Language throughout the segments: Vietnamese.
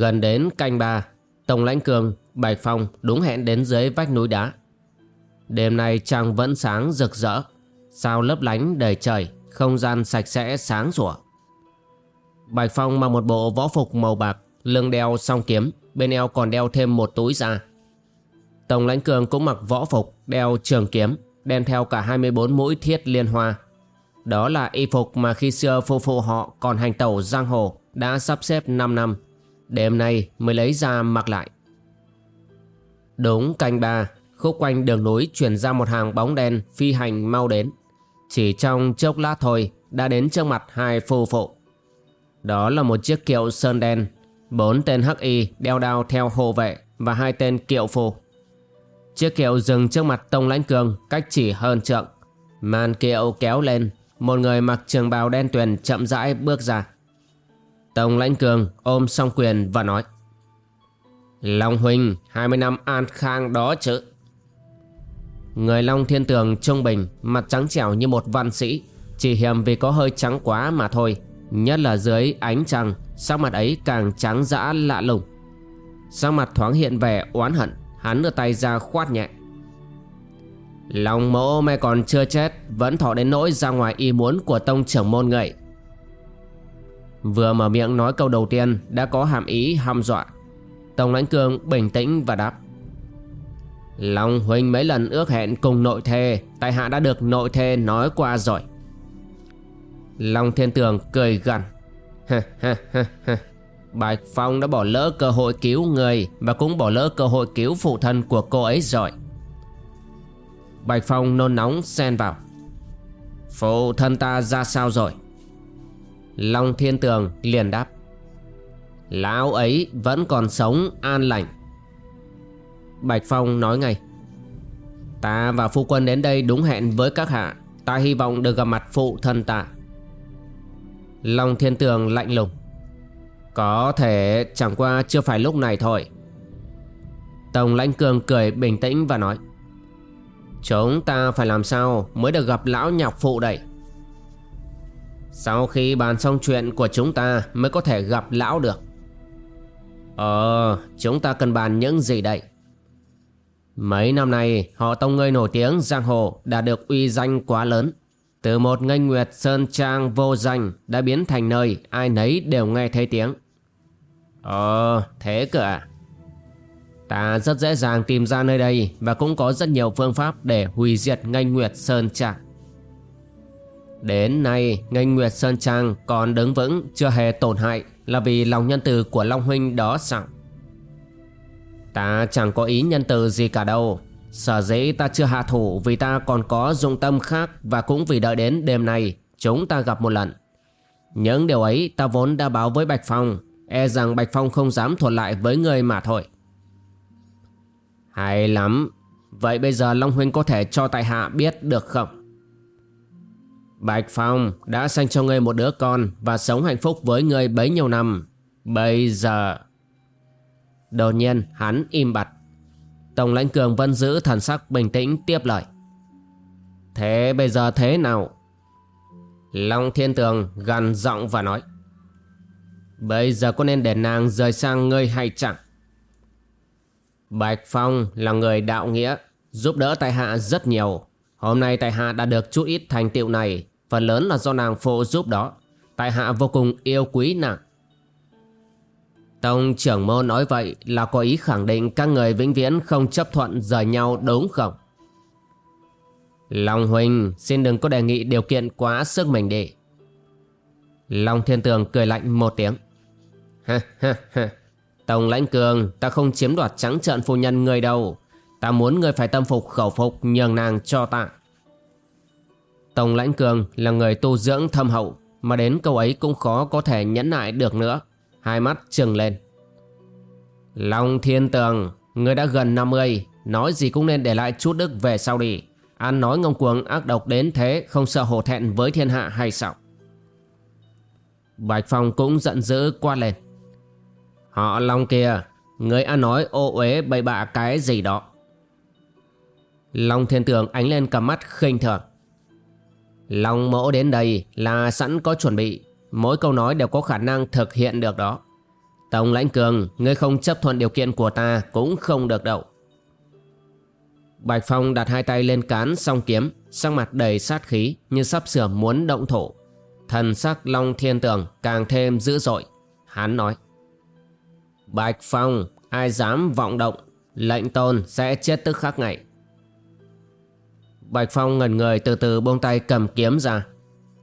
Gần đến canh ba, Tổng lãnh cường, Bạch Phong đúng hẹn đến dưới vách núi đá. Đêm nay trăng vẫn sáng rực rỡ, sao lấp lánh đầy trời, không gian sạch sẽ sáng sủa. Bạch Phong mặc một bộ võ phục màu bạc, lưng đeo song kiếm, bên eo còn đeo thêm một túi da. Tổng lãnh cường cũng mặc võ phục, đeo trường kiếm, đem theo cả 24 mũi thiết liên hoa. Đó là y phục mà khi xưa phu phụ họ còn hành tẩu giang hồ đã sắp xếp 5 năm Đêm nay mới lấy ra mặc lại. Đúng canh ba, Khúc quanh đường núi chuyển ra một hàng bóng đen Phi hành mau đến. Chỉ trong chốc lát thôi, Đã đến trước mặt hai phu phụ. Đó là một chiếc kiệu sơn đen. Bốn tên hắc y đeo đao theo hộ vệ Và hai tên kiệu phù. Chiếc kiệu dừng trước mặt Tông Lãnh Cường Cách chỉ hơn trượng. Màn kiệu kéo lên, Một người mặc trường bào đen tuyền chậm rãi bước ra. Tổng lãnh cường ôm song quyền và nói, Long huynh 20 năm an khang đó chứ? Người Long Thiên Tường trung bình, Mặt trắng trẻo như một văn sĩ, Chỉ hiểm vì có hơi trắng quá mà thôi, Nhất là dưới ánh trăng, Sắc mặt ấy càng trắng dã lạ lùng. Sắc mặt thoáng hiện vẻ oán hận, Hắn đưa tay ra khoát nhẹ. Lòng mẫu mày còn chưa chết, Vẫn thọ đến nỗi ra ngoài ý muốn của tông trưởng môn người Vừa mở miệng nói câu đầu tiên đã có hàm ý hăm dọa. Tổng lãnh cương bình tĩnh và đáp. Long huynh mấy lần ước hẹn cùng nội thê, tại hạ đã được nội thê nói qua rồi. Long thiên tường cười gằn. Bạch Phong đã bỏ lỡ cơ hội cứu người và cũng bỏ lỡ cơ hội cứu phụ thân của cô ấy rồi. Bạch Phong nôn nóng xen vào. Phụ thân ta ra sao rồi? Long Thiên Tường liền đáp. Lão ấy vẫn còn sống an lành. Bạch Phong nói ngay. Ta và phu quân đến đây đúng hẹn với các hạ. Ta hy vọng được gặp mặt phụ thân ta. Long Thiên Tường lạnh lùng. Có thể chẳng qua chưa phải lúc này thôi. Tổng lãnh cường cười bình tĩnh và nói. Chúng ta phải làm sao mới được gặp lão nhọc phụ đây? Sau khi bàn xong chuyện của chúng ta mới có thể gặp lão được Ờ, chúng ta cần bàn những gì đây? Mấy năm nay, họ tông ngươi nổi tiếng giang hồ đã được uy danh quá lớn. Từ một ngây nguyệt sơn trang vô danh đã biến thành nơi ai nấy đều nghe thấy tiếng. Ờ, thế cơ à? Ta rất dễ dàng tìm ra nơi đây và cũng có rất nhiều phương pháp để hủy diệt ngây nguyệt sơn trang. Đến nay, ngây Nguyệt Sơn Trang còn đứng vững, Chưa hề tổn hại Là vì lòng nhân từ của Long Huynh đó sao? Ta chẳng có ý nhân từ gì cả đâu. Sở dĩ ta chưa hạ thủ Vì ta còn có dụng tâm khác Và cũng vì đợi đến đêm nay, Chúng ta gặp một lần. Những điều ấy ta vốn đã báo với Bạch Phong E rằng Bạch Phong không dám thuật lại với người mà thôi. Hay lắm. Vậy bây giờ Long Huynh có thể cho tại hạ biết được không? Bạch Phong đã sanh cho ngươi một đứa con và sống hạnh phúc với ngươi bấy nhiêu năm. Bây giờ... Đột nhiên hắn im bặt. Tổng lãnh cường vẫn giữ thần sắc bình tĩnh tiếp lời. Thế bây giờ thế nào? Long Thiên Tường gần giọng và nói. Bây giờ có nên để nàng rời sang ngươi hay chẳng? Bạch Phong là người đạo nghĩa, giúp đỡ tại hạ rất nhiều. Hôm nay tại hạ đã được chút ít thành tựu này Phần lớn là do nàng phụ giúp đó Tại hạ vô cùng yêu quý nàng Tông trưởng môn nói vậy là có ý khẳng định các người vĩnh viễn không chấp thuận rời nhau đúng không? Long Huỳnh xin đừng có đề nghị điều kiện quá sức mình đi. Long Thiên Tường cười lạnh một tiếng. Ha ha ha. Tổng lãnh cường, ta không chiếm đoạt trắng trợn phu nhân người đâu. Ta muốn người phải tâm phục khẩu phục nhường nàng cho ta. Tông lãnh cường là người tu dưỡng thâm hậu, mà đến câu ấy cũng khó có thể nhẫn nại được nữa. Hai mắt trừng lên. Long Thiên Tường, người đã gần 50, nói gì cũng nên để lại chút đức về sau đi. Ăn nói ngông cuồng ác độc đến thế không sợ hổ thẹn với thiên hạ hay sao? Bạch Phong cũng giận dữ quát lên. Họ Long kia, người ăn nói ô uế bậy bạ cái gì đó. Long Thiên Tường ánh lên cầm mắt khinh thường. Long mẫu đến đây là sẵn có chuẩn bị, mỗi câu nói đều có khả năng thực hiện được đó. Tổng lãnh cường, ngươi không chấp thuận điều kiện của ta cũng không được đâu. Bạch Phong đặt hai tay lên cán song kiếm, sắc mặt đầy sát khí như sắp sửa muốn động thổ. Thần sắc Long Thiên Tường càng thêm dữ dội. Hắn nói. Bạch Phong, ai dám vọng động, lệnh tôn sẽ chết tức khắc ngày. Bạch Phong ngẩn người từ từ buông tay cầm kiếm ra.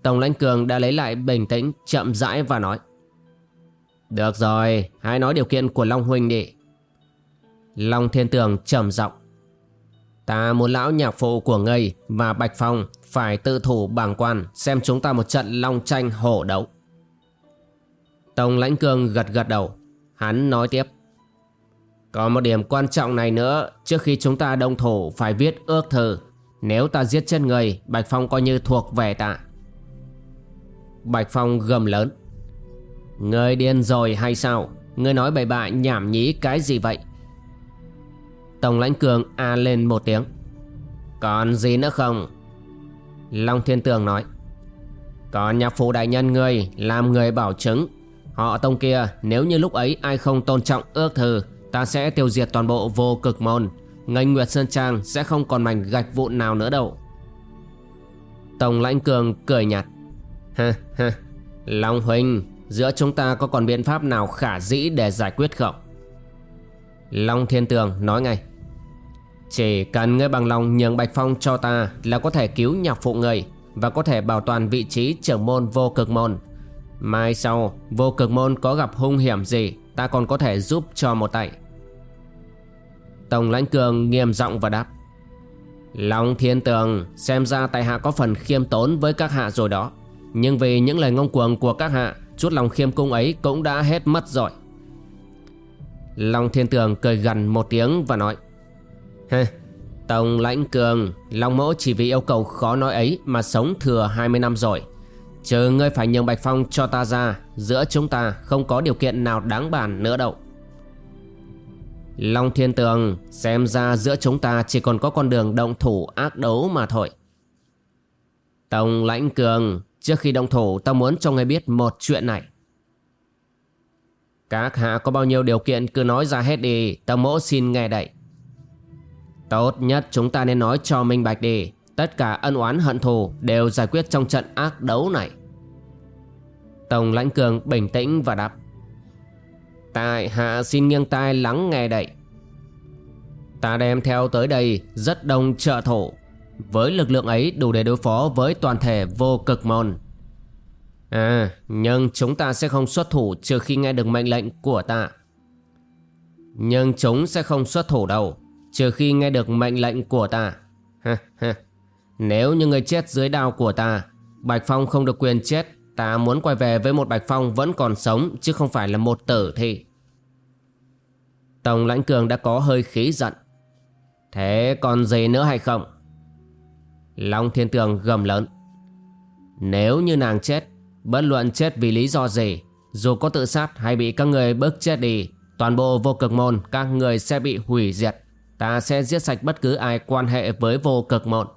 Tổng lãnh cường đã lấy lại bình tĩnh, chậm rãi và nói. Được rồi, hãy nói điều kiện của Long Huynh đi. Long Thiên Tường trầm giọng. Ta muốn lão nhạc phụ của ngươi và Bạch Phong phải tự thủ bảng quan xem chúng ta một trận long tranh hổ đấu. Tổng lãnh cường gật gật đầu. Hắn nói tiếp. Có một điểm quan trọng này nữa, trước khi chúng ta đồng thủ phải viết ước thư. Nếu ta giết chết người, Bạch Phong coi như thuộc về ta. Bạch Phong gầm lớn. Người điên rồi hay sao? Người nói bậy bạ nhảm nhí cái gì vậy? Tổng lãnh cường a lên một tiếng. Còn gì nữa không? Long Thiên Tường nói. Còn nhạc phụ đại nhân ngươi làm người bảo chứng. Họ tông kia nếu như lúc ấy ai không tôn trọng ước thư ta sẽ tiêu diệt toàn bộ vô cực môn. Ngành Nguyệt Sơn Trang sẽ không còn mảnh gạch vụn nào nữa đâu. Tổng lãnh cường cười nhạt. Ha ha, Long Huynh, giữa chúng ta có còn biện pháp nào khả dĩ để giải quyết không? Long Thiên Tường nói ngay. Chỉ cần ngươi bằng lòng nhường Bạch Phong cho ta là có thể cứu nhạc phụ người và có thể bảo toàn vị trí trưởng môn vô cực môn. Mai sau, vô cực môn có gặp hung hiểm gì, ta còn có thể giúp cho một tay. Tổng lãnh cường nghiêm giọng và đáp. Long thiên tường, xem ra tại hạ có phần khiêm tốn với các hạ rồi đó. Nhưng vì những lời ngông cuồng của các hạ, chút lòng khiêm cung ấy cũng đã hết mất rồi. Long thiên tường cười gần một tiếng và nói. Hê, Tổng lãnh cường, Long mẫu chỉ vì yêu cầu khó nói ấy mà sống thừa 20 năm rồi. Trừ ngươi phải nhường Bạch Phong cho ta ra, giữa chúng ta không có điều kiện nào đáng bàn nữa đâu. Long Thiên Tường, xem ra giữa chúng ta chỉ còn có con đường động thủ ác đấu mà thôi. Tổng lãnh cường, trước khi động thủ ta muốn cho ngươi biết một chuyện này. Các hạ có bao nhiêu điều kiện cứ nói ra hết đi, ta mỗ xin nghe đậy. Tốt nhất chúng ta nên nói cho minh bạch đi Tất cả ân oán hận thù đều giải quyết trong trận ác đấu này Tổng lãnh cường bình tĩnh và đáp Tại hạ xin nghiêng tai lắng nghe đậy Ta đem theo tới đây rất đông trợ thủ. Với lực lượng ấy đủ để đối phó với toàn thể vô cực môn. À nhưng chúng ta sẽ không xuất thủ trừ khi nghe được mệnh lệnh của ta. Nhưng chúng sẽ không xuất thủ đâu Trừ khi nghe được mệnh lệnh của ta. Ha, ha. Nếu như người chết dưới đao của ta Bạch Phong không được quyền chết Ta muốn quay về với một Bạch Phong vẫn còn sống Chứ không phải là một tử thi. Tổng lãnh cường đã có hơi khí giận. Thế còn gì nữa hay không? Long thiên tường gầm lớn. Nếu như nàng chết, Bất luận chết vì lý do gì, Dù có tự sát hay bị các người bức chết đi, Toàn bộ vô cực môn, Các người sẽ bị hủy diệt. Ta sẽ giết sạch bất cứ ai quan hệ với vô cực môn.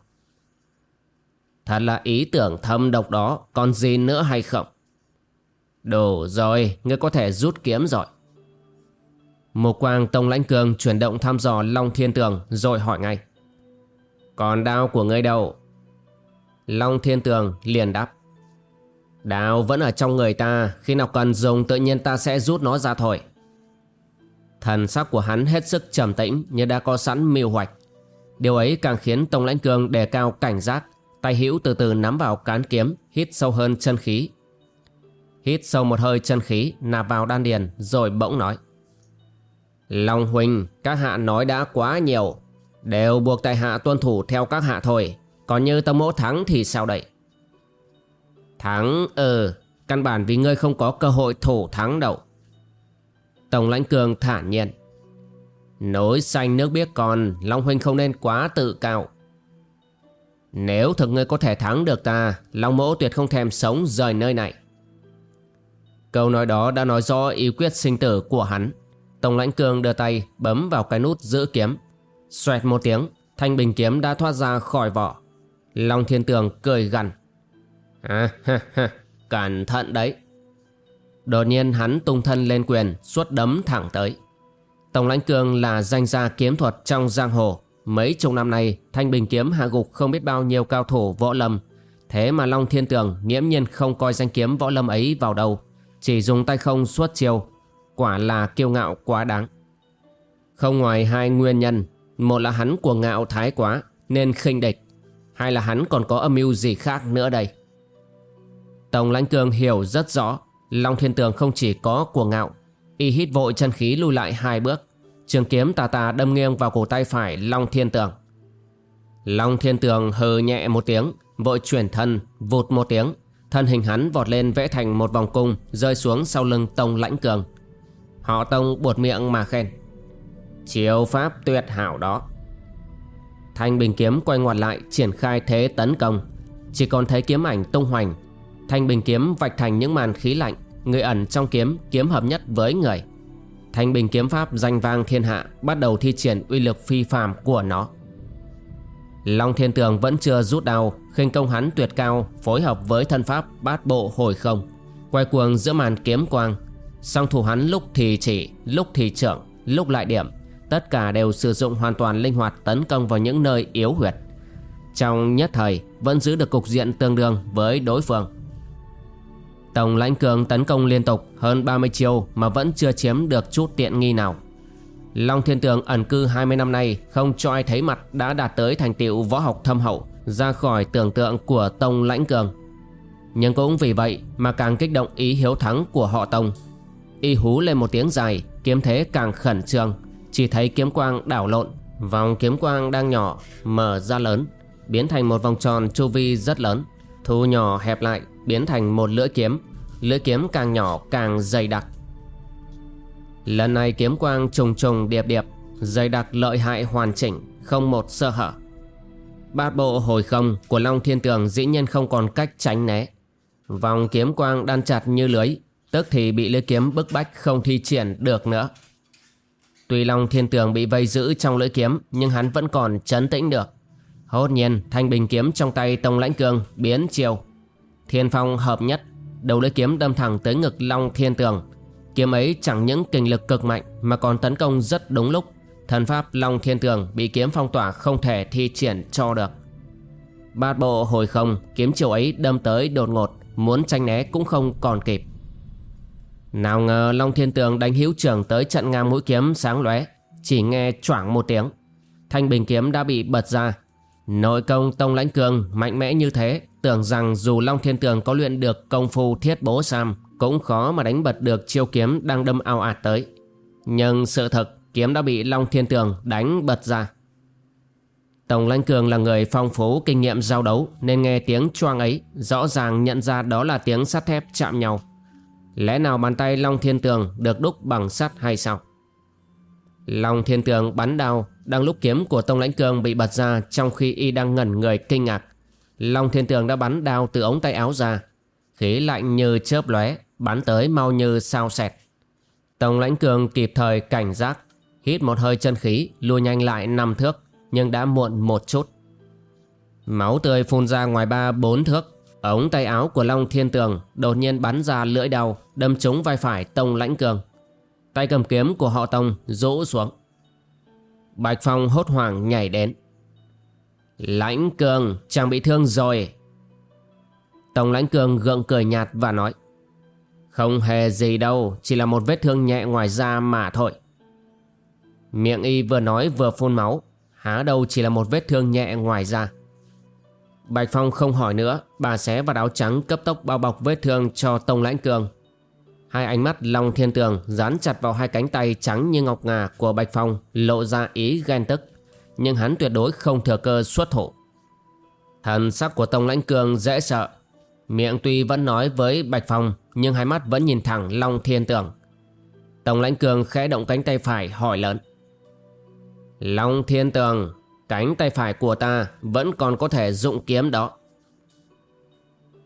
Thật là ý tưởng thâm độc đó, Còn gì nữa hay không? Đủ rồi, Ngươi có thể rút kiếm rồi. Một quang tông lãnh cường Chuyển động thăm dò Long Thiên Tường Rồi hỏi ngay. Còn đao của ngươi đâu? Long Thiên Tường liền đáp. Đao vẫn ở trong người ta Khi nào cần dùng tự nhiên ta sẽ rút nó ra thôi. Thần sắc của hắn hết sức trầm tĩnh như đã có sẵn mưu hoạch. Điều ấy càng khiến Tông Lãnh Cương đề cao cảnh giác, tay hữu từ từ nắm vào cán kiếm, hít sâu hơn chân khí. Hít sâu một hơi chân khí nạp vào đan điền rồi bỗng nói. Long huynh, các hạ nói đã quá nhiều. Đều buộc tại hạ tuân thủ theo các hạ thôi. Còn như tông mỗ thắng thì sao đây? Thắng ừ Căn bản vì ngươi không có cơ hội thủ thắng đâu. Tổng lãnh cường thản nhiên. Nối xanh nước biết còn, Long huynh không nên quá tự cao. Nếu thực ngươi có thể thắng được ta, Long mỗ tuyệt không thèm sống rời nơi này. Câu nói đó đã nói rõ ý quyết sinh tử của hắn. Tổng lãnh cường đưa tay bấm vào cái nút giữ kiếm. Xoẹt một tiếng, Thanh bình kiếm đã thoát ra khỏi vỏ. Long thiên tường cười gằn. Ha ha ha, Cẩn thận đấy. Đột nhiên hắn tung thân lên quyền, Suốt đấm thẳng tới. Tổng lãnh cường là danh gia kiếm thuật trong giang hồ. Mấy chục năm nay, Thanh bình kiếm hạ gục không biết bao nhiêu cao thủ võ lâm. Thế mà Long Thiên Tường nghiễm nhiên không coi danh kiếm võ lâm ấy vào đâu. Chỉ dùng tay không suốt chiêu Quả là kiêu ngạo quá đáng. Không ngoài hai nguyên nhân, Một là hắn cuồng ngạo thái quá Nên khinh địch, Hai là hắn còn có âm mưu gì khác nữa đây? Tổng lãnh cường hiểu rất rõ, Long Thiên Tường không chỉ có cuồng ngạo, Y hít vội chân khí lùi lại hai bước, Trường kiếm tà tà đâm nghiêng vào cổ tay phải Long Thiên Tường. Long Thiên Tường hừ nhẹ một tiếng, Vội chuyển thân, Vụt một tiếng, Thân hình hắn vọt lên vẽ thành một vòng cung, Rơi xuống sau lưng Tông Lãnh Cường Họ Tông buột miệng mà khen. Chiêu pháp tuyệt hảo đó. Thanh bình kiếm quay ngoặt lại, Triển khai thế tấn công. Chỉ còn thấy kiếm ảnh tung hoành. Thanh bình kiếm vạch thành những màn khí lạnh, Người ẩn trong kiếm kiếm hợp nhất với người. Thanh bình kiếm pháp danh vang thiên hạ, Bắt đầu thi triển uy lực phi phàm của nó. Long thiên tường vẫn chưa rút đau, khinh công hắn tuyệt cao, Phối hợp với thân pháp bát bộ hồi không. Quay cuồng giữa màn kiếm quang Song thủ hắn lúc thì chỉ, Lúc thì trưởng, Lúc lại điểm Tất cả đều sử dụng hoàn toàn linh hoạt tấn công vào những nơi yếu huyệt Trong nhất thời, Vẫn giữ được cục diện tương đương với đối phương Tổng lãnh cường tấn công liên tục hơn 30 chiêu mà vẫn chưa chiếm được chút tiện nghi nào. Long Thiên Tường ẩn cư 20 năm nay không cho ai thấy mặt đã đạt tới thành tựu võ học thâm hậu, ra khỏi tưởng tượng của Tông lãnh cường. Nhưng cũng vì vậy mà càng kích động ý hiếu thắng của họ Tông. Y hú lên một tiếng dài, kiếm thế càng khẩn trương, chỉ thấy kiếm quang đảo lộn, vòng kiếm quang đang nhỏ, mở ra lớn, biến thành một vòng tròn chu vi rất lớn, thu nhỏ hẹp lại biến thành một lưỡi kiếm. Lưỡi kiếm càng nhỏ càng dày đặc. Lần này kiếm quang trùng trùng điệp điệp dày đặc lợi hại hoàn chỉnh không một sơ hở. Bát bộ hồi không của long thiên tường dĩ nhiên không còn cách tránh né. Vòng kiếm quang đan chặt như lưới tức thì bị lưỡi kiếm bức bách không thi triển được nữa. Tuy long thiên tường bị vây giữ trong lưỡi kiếm, nhưng hắn vẫn còn chấn tĩnh được. Hốt nhiên, thanh bình kiếm trong tay tông lãnh cương biến chiều. Thiên phong hợp nhất, Đầu lưỡi kiếm đâm thẳng tới ngực Long Thiên Tường. Kiếm ấy chẳng những kinh lực cực mạnh, Mà còn tấn công rất đúng lúc. Thần pháp Long Thiên Tường bị kiếm phong tỏa Không thể thi triển cho được. Bát bộ hồi không, Kiếm chiều ấy đâm tới đột ngột, Muốn tranh né cũng không còn kịp. Nào ngờ Long Thiên Tường đánh hữu trưởng Tới trận ngang mũi kiếm sáng lóe, Chỉ nghe choảng một tiếng. Thanh bình kiếm đã bị bật ra. Nội công Tông Lãnh Cường mạnh mẽ như thế, Tưởng rằng dù Long Thiên Tường có luyện được công phu thiết bố sam, Cũng khó mà đánh bật được chiêu kiếm đang đâm ao ạt tới. Nhưng sự thật, kiếm đã bị Long Thiên Tường đánh bật ra. Tổng Lãnh Cường là người phong phú kinh nghiệm giao đấu, Nên nghe tiếng choang ấy, Rõ ràng nhận ra đó là tiếng sắt thép chạm nhau. Lẽ nào bàn tay Long Thiên Tường được đúc bằng sắt hay sao? Long Thiên Tường bắn đao Đang lúc kiếm của Tông Lãnh Cường bị bật ra Trong khi y đang ngẩn người kinh ngạc. Long Thiên Tường đã bắn đao từ ống tay áo ra. Khí lạnh như chớp lóe, Bắn tới mau như sao sẹt. Tông lãnh cường kịp thời cảnh giác, Hít một hơi chân khí, Lùi nhanh lại năm thước, Nhưng đã muộn một chút. Máu tươi phun ra ngoài ba bốn thước Ống tay áo của Long Thiên Tường Đột nhiên bắn ra lưỡi đau, Đâm trúng vai phải Tông lãnh cường. Tay cầm kiếm của họ Tông rũ xuống. Bạch Phong hốt hoảng nhảy đến. Lãnh cường, chàng bị thương rồi. Tông lãnh cường gượng cười nhạt và nói, Không hề gì đâu, Chỉ là một vết thương nhẹ ngoài da mà thôi. Miệng y vừa nói vừa phun máu, Há đâu chỉ là một vết thương nhẹ ngoài da. Bạch Phong không hỏi nữa, Bà xé vào áo trắng, cấp tốc bao bọc vết thương cho Tông Lãnh Cường. Hai ánh mắt Long Thiên Tường dán chặt vào hai cánh tay trắng như ngọc ngà của Bạch Phong, lộ ra ý ghen tức. Nhưng hắn tuyệt đối không thừa cơ xuất thủ. Thần sắc của Tông Lãnh Cường dễ sợ. Miệng tuy vẫn nói với Bạch Phong, Nhưng hai mắt vẫn nhìn thẳng Long Thiên Tường. Tông Lãnh Cường khẽ động cánh tay phải, hỏi lớn. Long Thiên Tường Cánh tay phải của ta vẫn còn có thể dụng kiếm đó.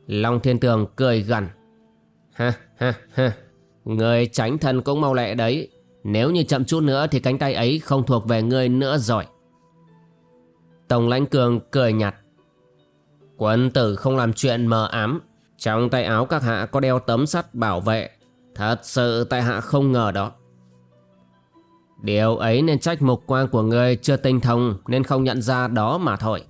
Long Thiên Tường cười gần Ha ha ha. Người tránh thân cũng mau lẹ đấy. Nếu như chậm chút nữa thì cánh tay ấy không thuộc về ngươi nữa rồi. Tổng lãnh cường cười nhạt. Quân tử không làm chuyện mờ ám. Trong tay áo các hạ có đeo tấm sắt bảo vệ. Thật sự tại hạ không ngờ đó. Điều ấy nên trách mục quan của ngươi chưa tinh thông Nên không nhận ra đó mà thôi.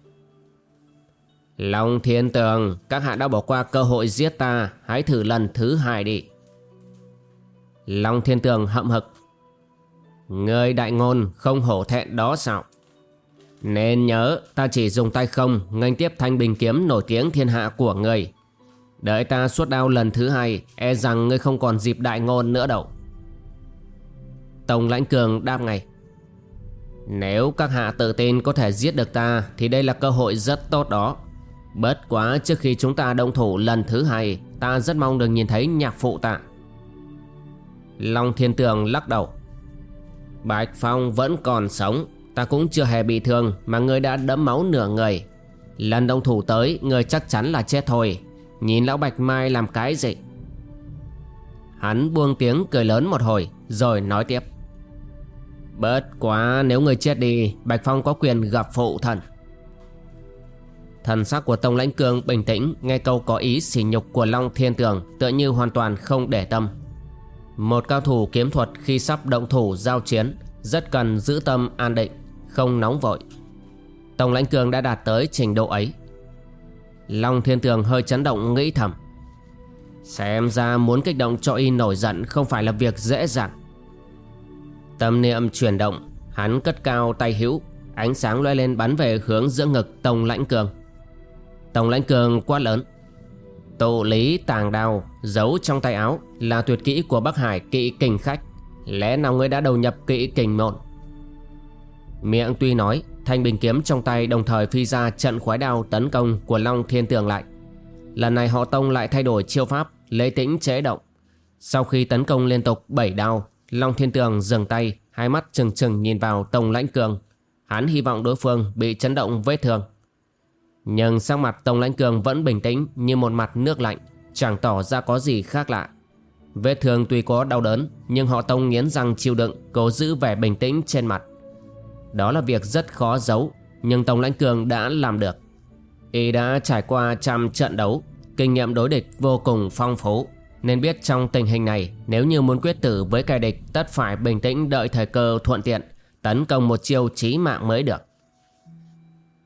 Long thiên tường, Các hạ đã bỏ qua cơ hội giết ta, Hãy thử lần thứ hai đi. Long thiên tường hậm hực. Ngươi đại ngôn không hổ thẹn đó sao? Nên nhớ, ta chỉ dùng tay không, nghênh tiếp thanh bình kiếm nổi tiếng thiên hạ của ngươi Đợi ta suốt đao lần thứ hai E rằng ngươi không còn dịp đại ngôn nữa đâu. Tổng lãnh cường đáp ngay. Nếu các hạ tự tin có thể giết được ta, Thì đây là cơ hội rất tốt đó. Bất quá trước khi chúng ta động thủ lần thứ hai, Ta rất mong được nhìn thấy nhạc phụ ta. Long thiên tường lắc đầu. Bạch Phong vẫn còn sống, Ta cũng chưa hề bị thương Mà người đã đẫm máu nửa người. Lần động thủ tới Người chắc chắn là chết thôi. Nhìn lão Bạch Mai làm cái gì? Hắn buông tiếng cười lớn một hồi, Rồi nói tiếp. Bớt quá, nếu người chết đi, Bạch Phong có quyền gặp phụ thần. Thần sắc của Tông Lãnh Cương bình tĩnh, Nghe câu có ý sỉ nhục của Long Thiên Tường Tựa như hoàn toàn không để tâm. Một cao thủ kiếm thuật khi sắp động thủ giao chiến, Rất cần giữ tâm an định, Không nóng vội. Tông Lãnh Cương đã đạt tới trình độ ấy. Long Thiên Tường hơi chấn động nghĩ thầm. Xem ra muốn kích động cho y nổi giận không phải là việc dễ dàng. Tâm niệm chuyển động, Hắn cất cao tay hữu, Ánh sáng loe lên bắn về hướng giữa ngực Tông Lãnh Cường. Tông Lãnh Cường quát lớn, Tụ lý tàng đào Giấu trong tay áo Là tuyệt kỹ của Bắc Hải kỵ kình khách. Lẽ nào ngươi đã đầu nhập kỵ kình mộn Miệng tuy nói, Thanh bình kiếm trong tay đồng thời phi ra trận khoái đao tấn công của Long Thiên Tường lại. Lần này họ Tông lại thay đổi chiêu pháp, Lấy tĩnh chế động. Sau khi tấn công liên tục 7 đao Long Thiên Tường dừng tay, Hai mắt trừng trừng nhìn vào Tông Lãnh Cường. Hắn hy vọng đối phương bị chấn động vết thương. Nhưng sắc mặt Tông Lãnh Cường vẫn bình tĩnh Như một mặt nước lạnh, Chẳng tỏ ra có gì khác lạ. Vết thương tuy có đau đớn, Nhưng họ Tông nghiến răng chịu đựng, Cố giữ vẻ bình tĩnh trên mặt. Đó là việc rất khó giấu, Nhưng Tông Lãnh Cường đã làm được. Y đã trải qua trăm trận đấu, Kinh nghiệm đối địch vô cùng phong phú nên biết trong tình hình này, Nếu như muốn quyết tử với kẻ địch, Tất phải bình tĩnh đợi thời cơ thuận tiện, Tấn công một chiêu chí mạng mới được.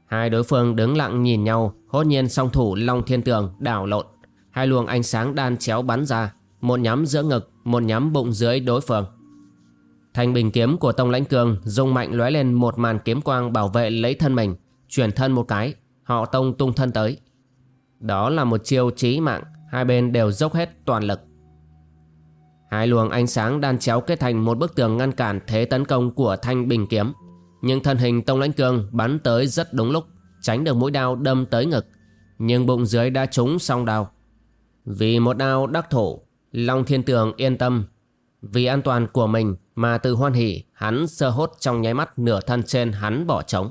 Hai đối phương đứng lặng nhìn nhau, Hốt nhiên song thủ Long Thiên Tường đảo lộn. Hai luồng ánh sáng đan chéo bắn ra, Một nhắm giữa ngực, Một nhắm bụng dưới đối phương. Thanh bình kiếm của Tông Lãnh Cường dùng mạnh lóe lên một màn kiếm quang Bảo vệ lấy thân mình, Chuyển thân một cái, Họ Tông tung thân tới. Đó là một chiêu chí mạng. Hai bên đều dốc hết toàn lực. Hai luồng ánh sáng đan chéo kết thành một bức tường ngăn cản thế tấn công của thanh bình kiếm. Nhưng thân hình Tông Lãnh Cương bắn tới rất đúng lúc, Tránh được mũi đao đâm tới ngực, Nhưng bụng dưới đã trúng song đao. Vì một đao đắc thủ, Long Thiên Tường yên tâm. Vì an toàn của mình mà từ hoan hỉ, Hắn sơ hốt trong nháy mắt nửa thân trên hắn bỏ trống.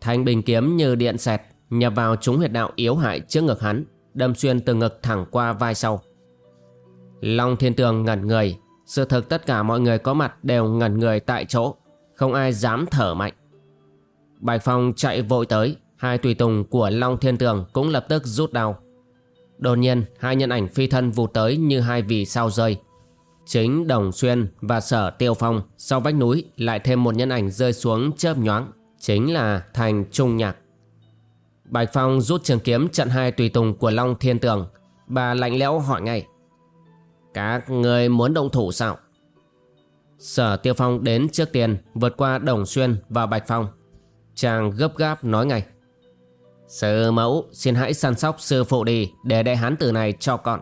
Thanh bình kiếm như điện xẹt Nhập vào trúng huyệt đạo yếu hại trước ngực hắn đâm xuyên từ ngực thẳng qua vai sau. Long Thiên Tường ngẩn người, sự thực tất cả mọi người có mặt đều ngẩn người tại chỗ, không ai dám thở mạnh. Bạch Phong chạy vội tới, hai tùy tùng của Long Thiên Tường cũng lập tức rút đao. Đột nhiên, hai nhân ảnh phi thân vụt tới như hai vì sao rơi. Chính Đồng Xuyên và Sở Tiêu Phong sau vách núi lại thêm một nhân ảnh rơi xuống chớp nhoáng, chính là Thành Trung Nhạc. Bạch Phong rút trường kiếm chặn hai tùy tùng của Long Thiên Tường. Bà lạnh lẽo hỏi ngay. Các người muốn động thủ sao? Sở Tiêu Phong đến trước tiên vượt qua Đồng Xuyên và Bạch Phong. Chàng gấp gáp nói ngay. Sư mẫu, xin hãy săn sóc sư phụ đi Để đại hán tử này cho con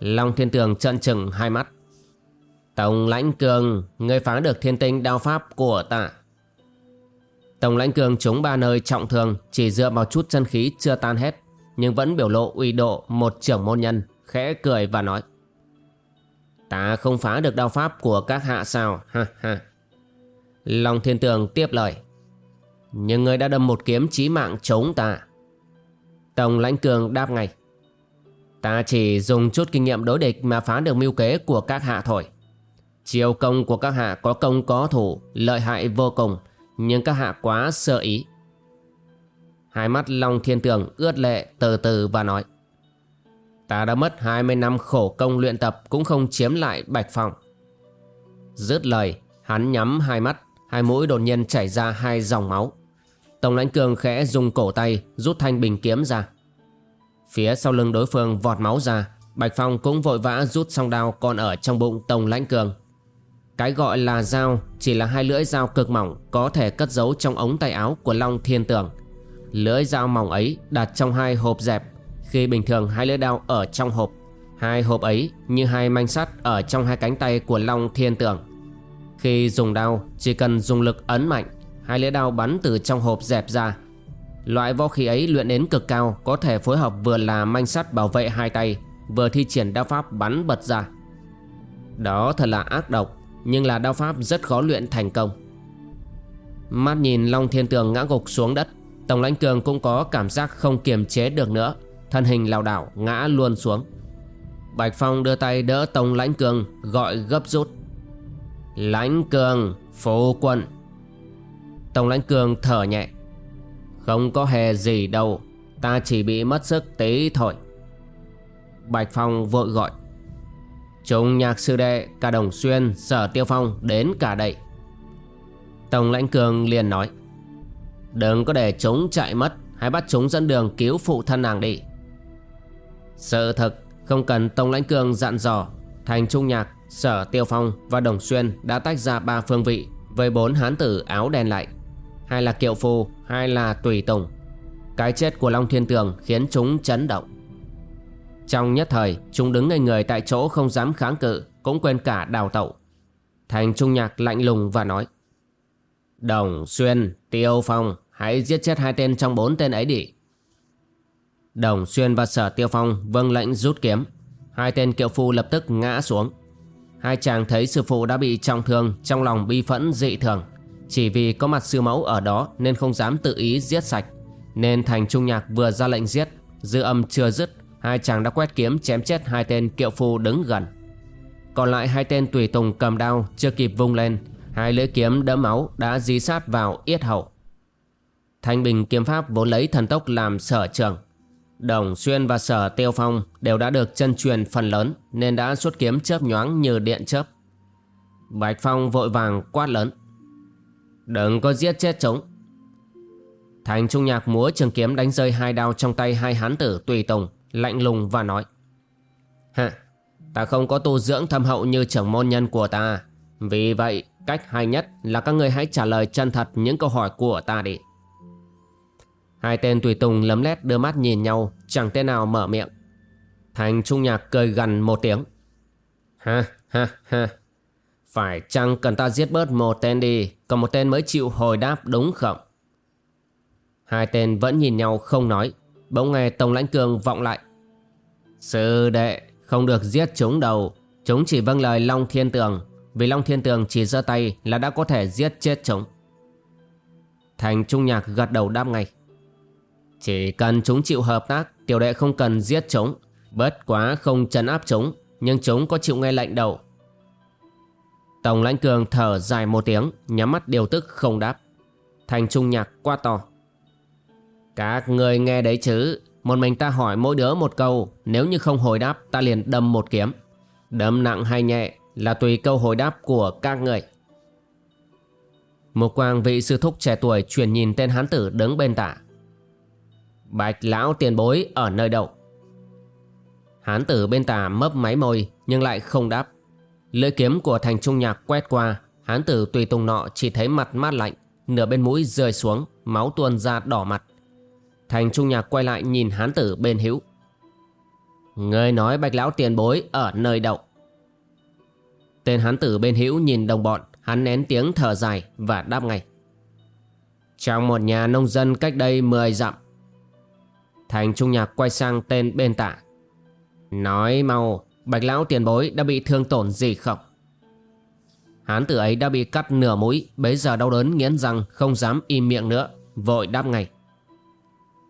Long thiên tường trận trừng hai mắt Tổng lãnh cường Ngươi phá được thiên tinh đao pháp của ta Tổng lãnh cường trúng ba nơi trọng thương Chỉ dựa vào chút chân khí chưa tan hết Nhưng vẫn biểu lộ uy độ Một trưởng môn nhân Khẽ cười và nói. Ta không phá được đao pháp của các hạ sao ha ha. Long thiên tường tiếp lời. Nhưng người đã đâm một kiếm chí mạng chống ta. Tổng lãnh cường đáp ngay. Ta chỉ dùng chút kinh nghiệm đối địch mà phá được mưu kế của các hạ thôi. Chiêu công của các hạ có công có thủ, lợi hại vô cùng, nhưng các hạ quá sơ ý. Hai mắt Long Thiên Tường ướt lệ từ từ và nói Ta đã mất 20 năm khổ công luyện tập cũng không chiếm lại Bạch Phong. Dứt lời, hắn nhắm hai mắt, hai mũi đột nhiên chảy ra hai dòng máu. Tổng lãnh cường khẽ dùng cổ tay rút thanh bình kiếm ra. Phía sau lưng đối phương vọt máu ra, Bạch Phong cũng vội vã rút song đao còn ở trong bụng Tổng lãnh cường. Cái gọi là dao chỉ là hai lưỡi dao cực mỏng có thể cất giấu trong ống tay áo của Long Thiên Tường. Lưỡi dao mỏng ấy đặt trong hai hộp dẹp khi bình thường hai lưỡi dao ở trong hộp. Hai hộp ấy như hai manh sắt ở trong hai cánh tay của Long Thiên Tường. Khi dùng đao chỉ cần dùng lực ấn mạnh, hai lưỡi đao bắn từ trong hộp dẹp ra. Loại võ khí ấy luyện đến cực cao có thể phối hợp vừa là manh sắt bảo vệ hai tay, vừa thi triển đao pháp bắn bật ra. Đó thật là ác độc nhưng là đao pháp rất khó luyện thành công. Mắt nhìn Long Thiên Tường ngã gục xuống đất Tổng lãnh cường cũng có cảm giác không kiềm chế được nữa, Thân hình lảo đảo ngã luôn xuống. Bạch Phong đưa tay đỡ Tổng lãnh cường, Gọi gấp rút. Lãnh cường Phô quân. Tổng lãnh cường thở nhẹ. Không có hề gì đâu, Ta chỉ bị mất sức tí thôi. Bạch Phong vội gọi. Chúng nhạc sư đệ cả Đồng Xuyên Sở Tiêu Phong đến cả đây Tổng lãnh cường liền nói Đừng có để chúng chạy mất Hãy bắt chúng dẫn đường cứu phụ thân nàng đi. Sự thật Không cần Tổng lãnh cường dặn dò Thành Trung Nhạc, Sở Tiêu Phong và Đồng Xuyên Đã tách ra ba phương vị Với bốn hán tử áo đen lại Hai là Kiệu Phu, hai là Tùy Tùng. Cái chết của Long Thiên Tường khiến chúng chấn động trong nhất thời Chúng đứng ngây người tại chỗ không dám kháng cự Cũng quên cả đào tẩu. Thành Trung Nhạc lạnh lùng và nói Đồng, Xuyên, Tiêu Phong Hãy giết chết hai tên trong bốn tên ấy đi. Đồng, Xuyên và Sở Tiêu Phong vâng lệnh rút kiếm. Hai tên kiệu phu lập tức ngã xuống. Hai chàng thấy sư phụ đã bị trọng thương Trong lòng bi phẫn dị thường. Chỉ vì có mặt sư mẫu ở đó Nên không dám tự ý giết sạch. Nên Thành Trung Nhạc vừa ra lệnh giết Dư âm chưa dứt Hai chàng đã quét kiếm chém chết hai tên kiệu phu đứng gần Còn lại hai tên tùy tùng cầm đao chưa kịp vung lên, Hai lưỡi kiếm đẫm máu đã dí sát vào yết hậu Thanh bình kiếm pháp vốn lấy thần tốc làm sở trường Đồng Xuyên và Sở Tiêu Phong đều đã được chân truyền phần lớn nên đã xuất kiếm chớp nhoáng như điện chớp. Bạch Phong vội vàng quát lớn. Đừng có giết chết chúng. Thành Trung Nhạc múa trường kiếm đánh rơi hai đao trong tay hai hán tử tùy tùng lạnh lùng và nói Hả, ta không có tu dưỡng thâm hậu như trưởng môn nhân của ta. Vì vậy, cách hay nhất là các người hãy trả lời chân thật những câu hỏi của ta đi. Hai tên tùy tùng lấm lét đưa mắt nhìn nhau Chẳng tên nào mở miệng. Thành Trung Nhạc cười gần một tiếng Ha ha ha. Phải chăng cần ta giết bớt một tên đi Còn một tên mới chịu hồi đáp đúng không? Hai tên vẫn nhìn nhau không nói Bỗng nghe Tổng lãnh cường vọng lại. Sư đệ, Không được giết chúng đầu Chúng chỉ vâng lời Long Thiên Tường, Vì Long Thiên Tường chỉ giơ tay là đã có thể giết chết chúng. Thành Trung Nhạc gật đầu đáp ngay. Chỉ cần chúng chịu hợp tác, Tiểu đệ không cần giết chúng. Bất quá không trấn áp chúng, Nhưng chúng có chịu nghe lệnh đâu. Tổng lãnh cường thở dài một tiếng, Nhắm mắt điều tức không đáp. Thành Trung Nhạc qua to các người nghe đấy chứ. Một mình ta hỏi mỗi đứa một câu. Nếu như không hồi đáp ta liền đâm một kiếm. Đâm nặng hay nhẹ Là tùy câu hồi đáp của các người. Một quang vị sư thúc trẻ tuổi Chuyển nhìn tên hán tử đứng bên tả, Bạch lão tiền bối ở nơi đâu? Hán tử bên tả mấp máy môi Nhưng lại không đáp. Lưỡi kiếm của thành trung nhạc quét qua Hán tử tùy tùng nọ chỉ thấy mặt mát lạnh Nửa bên mũi rơi xuống Máu tuôn ra đỏ mặt. Thành Trung Nhạc quay lại nhìn hán tử bên hữu. Người nói bạch lão tiền bối ở nơi đậu Tên hán tử bên hữu nhìn đồng bọn Hắn nén tiếng thở dài và đáp ngay. Trong một nhà nông dân cách đây 10 dặm. Thành Trung Nhạc quay sang tên bên tả, Nói mau Bạch lão tiền bối đã bị thương tổn gì không? Hán tử ấy đã bị cắt nửa mũi Bấy giờ đau đớn nghiến răng Không dám im miệng nữa Vội đáp ngay.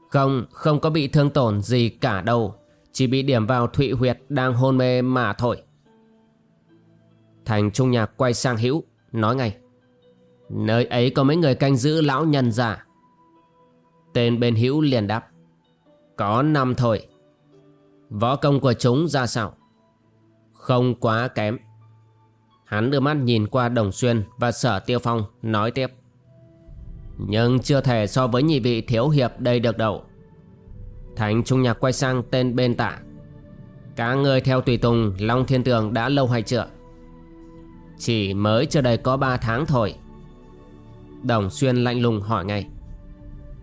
Không, không có bị thương tổn gì cả đâu. Chỉ bị điểm vào thụy huyệt Đang hôn mê mà thôi. Thành Trung Nhạc quay sang Hữu Nói ngay. Nơi ấy có mấy người canh giữ lão nhân già. Tên bên Hữu liền đáp. Có năm thôi. Võ công của chúng ra sao? Không quá kém. Hắn đưa mắt nhìn qua Đồng Xuyên và Sở Tiêu Phong nói tiếp. Nhưng chưa thể so với nhị vị thiếu hiệp đây được đâu. Thánh Trung Nhạc quay sang tên bên tạ. Các người theo tùy tùng, Long Thiên Tường đã lâu hay chưa? Chỉ mới chưa đầy có 3 tháng thôi. Đồng Xuyên lạnh lùng hỏi ngay.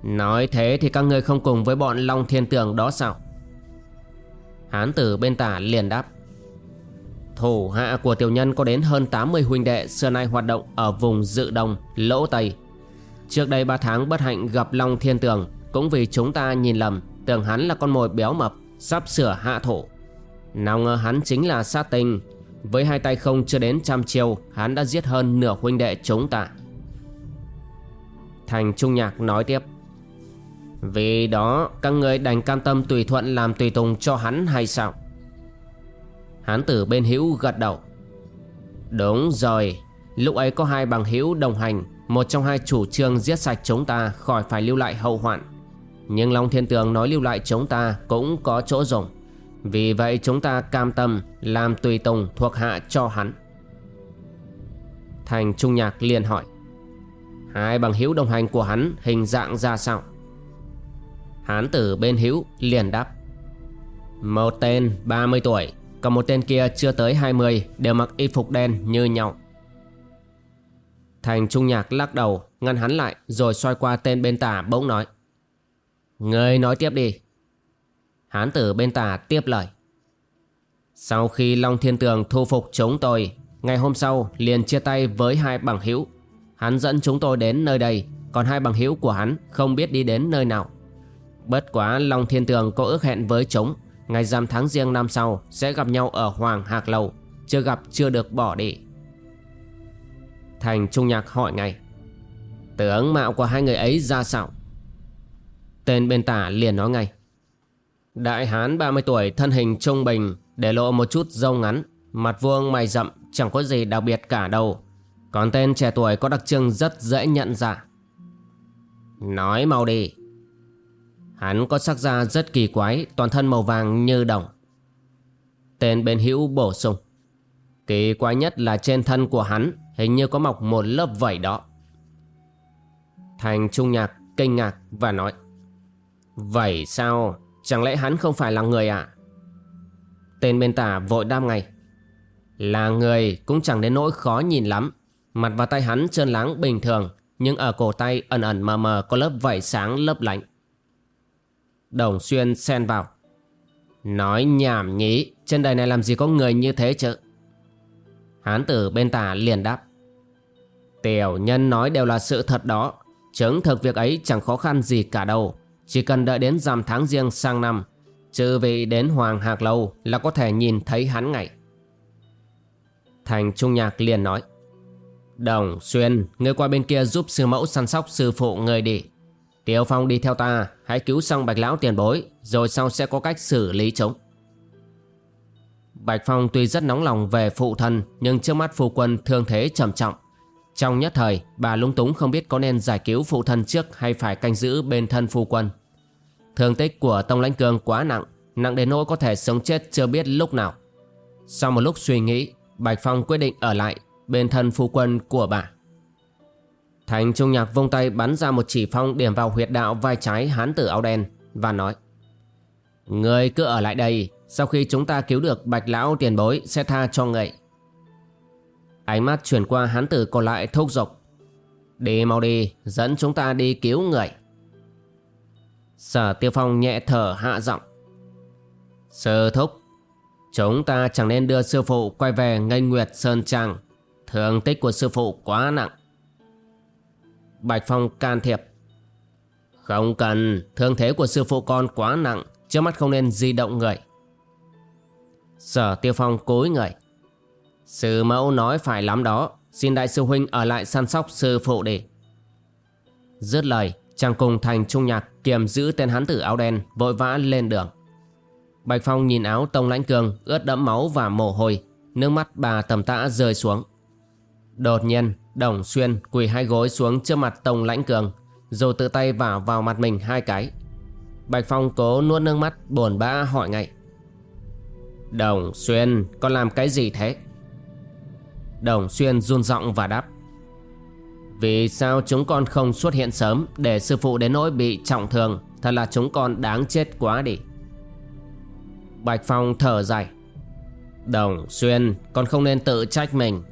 Nói thế thì các ngươi không cùng với bọn Long Thiên Tường đó sao? Hán tử bên tả liền đáp. Thủ hạ của tiểu nhân có đến hơn 80 huynh đệ xưa nay hoạt động ở vùng Dự đồng, Lỗ Tây. Trước đây 3 tháng bất hạnh gặp Long Thiên Tường, cũng vì chúng ta nhìn lầm, tưởng hắn là con mồi béo mập, sắp sửa hạ thổ. Nào ngờ hắn chính là sát tinh. Với hai tay không chưa đến trăm chiêu, hắn đã giết hơn nửa huynh đệ chúng ta. Thành Trung Nhạc nói tiếp. Vì đó, các người đành cam tâm tùy thuận làm tùy tùng cho hắn hay sao? Hán tử bên hữu gật đầu, Đúng rồi, Lúc ấy có hai bằng hữu đồng hành một trong hai chủ trương giết sạch chúng ta Khỏi phải lưu lại hậu hoạn. Nhưng Long Thiên Tường nói lưu lại chúng ta Cũng có chỗ dùng. Vì vậy chúng ta cam tâm Làm tùy tùng thuộc hạ cho hắn. Thành Trung Nhạc liền hỏi, Hai bằng hữu đồng hành của hắn Hình dạng ra sao? Hán tử bên hữu liền đáp, Một tên 30 tuổi, còn một tên kia chưa tới 20 Đều mặc y phục đen như nhau. Thành Trung Nhạc lắc đầu, Ngăn hắn lại, rồi xoay qua tên bên tả bỗng nói. Người nói tiếp đi. Hán tử bên tả tiếp lời. Sau khi Long Thiên Tường thu phục chúng tôi, Ngày hôm sau liền chia tay với hai bằng hữu. Hắn dẫn chúng tôi đến nơi đây, Còn hai bằng hữu của hắn không biết đi đến nơi nào. Bất quá Long Thiên Tường có ước hẹn với chúng, Ngày rằm tháng riêng năm sau Sẽ gặp nhau ở Hoàng Hạc Lầu Chưa gặp, chưa được bỏ đi. Thành Trung Nhạc hỏi ngay Tướng mạo của hai người ấy ra sao? Tên bên tả liền nói ngay. Đại hán 30 tuổi, thân hình trung bình, Để lộ một chút râu ngắn, Mặt vuông mày rậm, chẳng có gì đặc biệt cả đâu. Còn tên trẻ tuổi có đặc trưng rất dễ nhận ra. Nói mau đi. Hắn có sắc da rất kỳ quái, Toàn thân màu vàng như đồng. Tên bên hữu bổ sung. Kỳ quái nhất là trên thân của hắn. Hình như có mọc một lớp vảy đó. Thành Trung Nhạc kinh ngạc và nói, Vảy sao? Chẳng lẽ hắn không phải là người à? Tên bên tả vội đam ngay, Là người, cũng chẳng đến nỗi khó nhìn lắm. Mặt và tay hắn trơn láng bình thường, Nhưng ở cổ tay ẩn ẩn mờ mờ có lớp vảy sáng lấp lánh. Đồng Xuyên xen vào, Nói nhảm nhí, Trên đời này làm gì có người như thế chứ? Hán tử bên tả liền đáp Tiểu nhân nói đều là sự thật đó. Chứng thực việc ấy chẳng khó khăn gì cả đâu. Chỉ cần đợi đến rằm tháng riêng sang năm Chứ vì đến Hoàng Hạc Lâu Là có thể nhìn thấy hắn ngay. Thành Trung Nhạc liền nói, Đồng Xuyên, Ngươi qua bên kia giúp sư mẫu săn sóc sư phụ ngươi đi. Tiêu Phong đi theo ta, Hãy cứu xong Bạch Lão tiền bối, Rồi sau sẽ có cách xử lý chúng. Bạch Phong tuy rất nóng lòng về phụ thân, Nhưng trước mắt phu quân thương thế trầm trọng trong nhất thời Bà lung túng không biết có nên giải cứu phụ thân trước Hay phải canh giữ bên thân phu quân. Thương tích của Tông Lãnh Cương quá nặng Nặng đến nỗi có thể sống chết chưa biết lúc nào. Sau một lúc suy nghĩ Bạch Phong quyết định ở lại Bên thân phu quân của bà. Thành Trung Nhạc vung tay bắn ra một chỉ phong điểm vào huyệt đạo vai trái hán tử áo đen và nói Người cứ ở lại đây, sau khi chúng ta cứu được bạch lão tiền bối sẽ tha cho người. Ánh mắt chuyển qua hán tử còn lại thúc giục. Đi mau đi, dẫn chúng ta đi cứu người. Sở Tiêu Phong nhẹ thở hạ giọng. Sư thúc, chúng ta chẳng nên đưa sư phụ quay về ngây nguyệt Sơn Trang. Thương tích của sư phụ quá nặng. Bạch Phong can thiệp. Không cần, thương thế của sư phụ con quá nặng, trước mắt không nên di động người. Sở Tiêu Phong cối người. Sư mẫu nói phải lắm đó, xin đại sư huynh ở lại săn sóc sư phụ để. Dứt lời, chàng cùng thành trung nhạc kiềm giữ tên hán tử áo đen vội vã lên đường. Bạch Phong nhìn áo Tông Lãnh Cường ướt đẫm máu và mồ hôi, nước mắt bà tầm tã rơi xuống. Đột nhiên, Đồng Xuyên quỳ hai gối xuống trước mặt Tông Lãnh Cường, rồi tự tay vào vào mặt mình hai cái. Bạch Phong cố nuốt nước mắt buồn bã hỏi ngay. Đồng Xuyên, con làm cái gì thế? Đồng Xuyên run giọng và đáp. Vì sao chúng con không xuất hiện sớm để sư phụ đến nỗi bị trọng thương, thật là chúng con đáng chết quá đi. Bạch Phong thở dài. Đồng Xuyên, con không nên tự trách mình.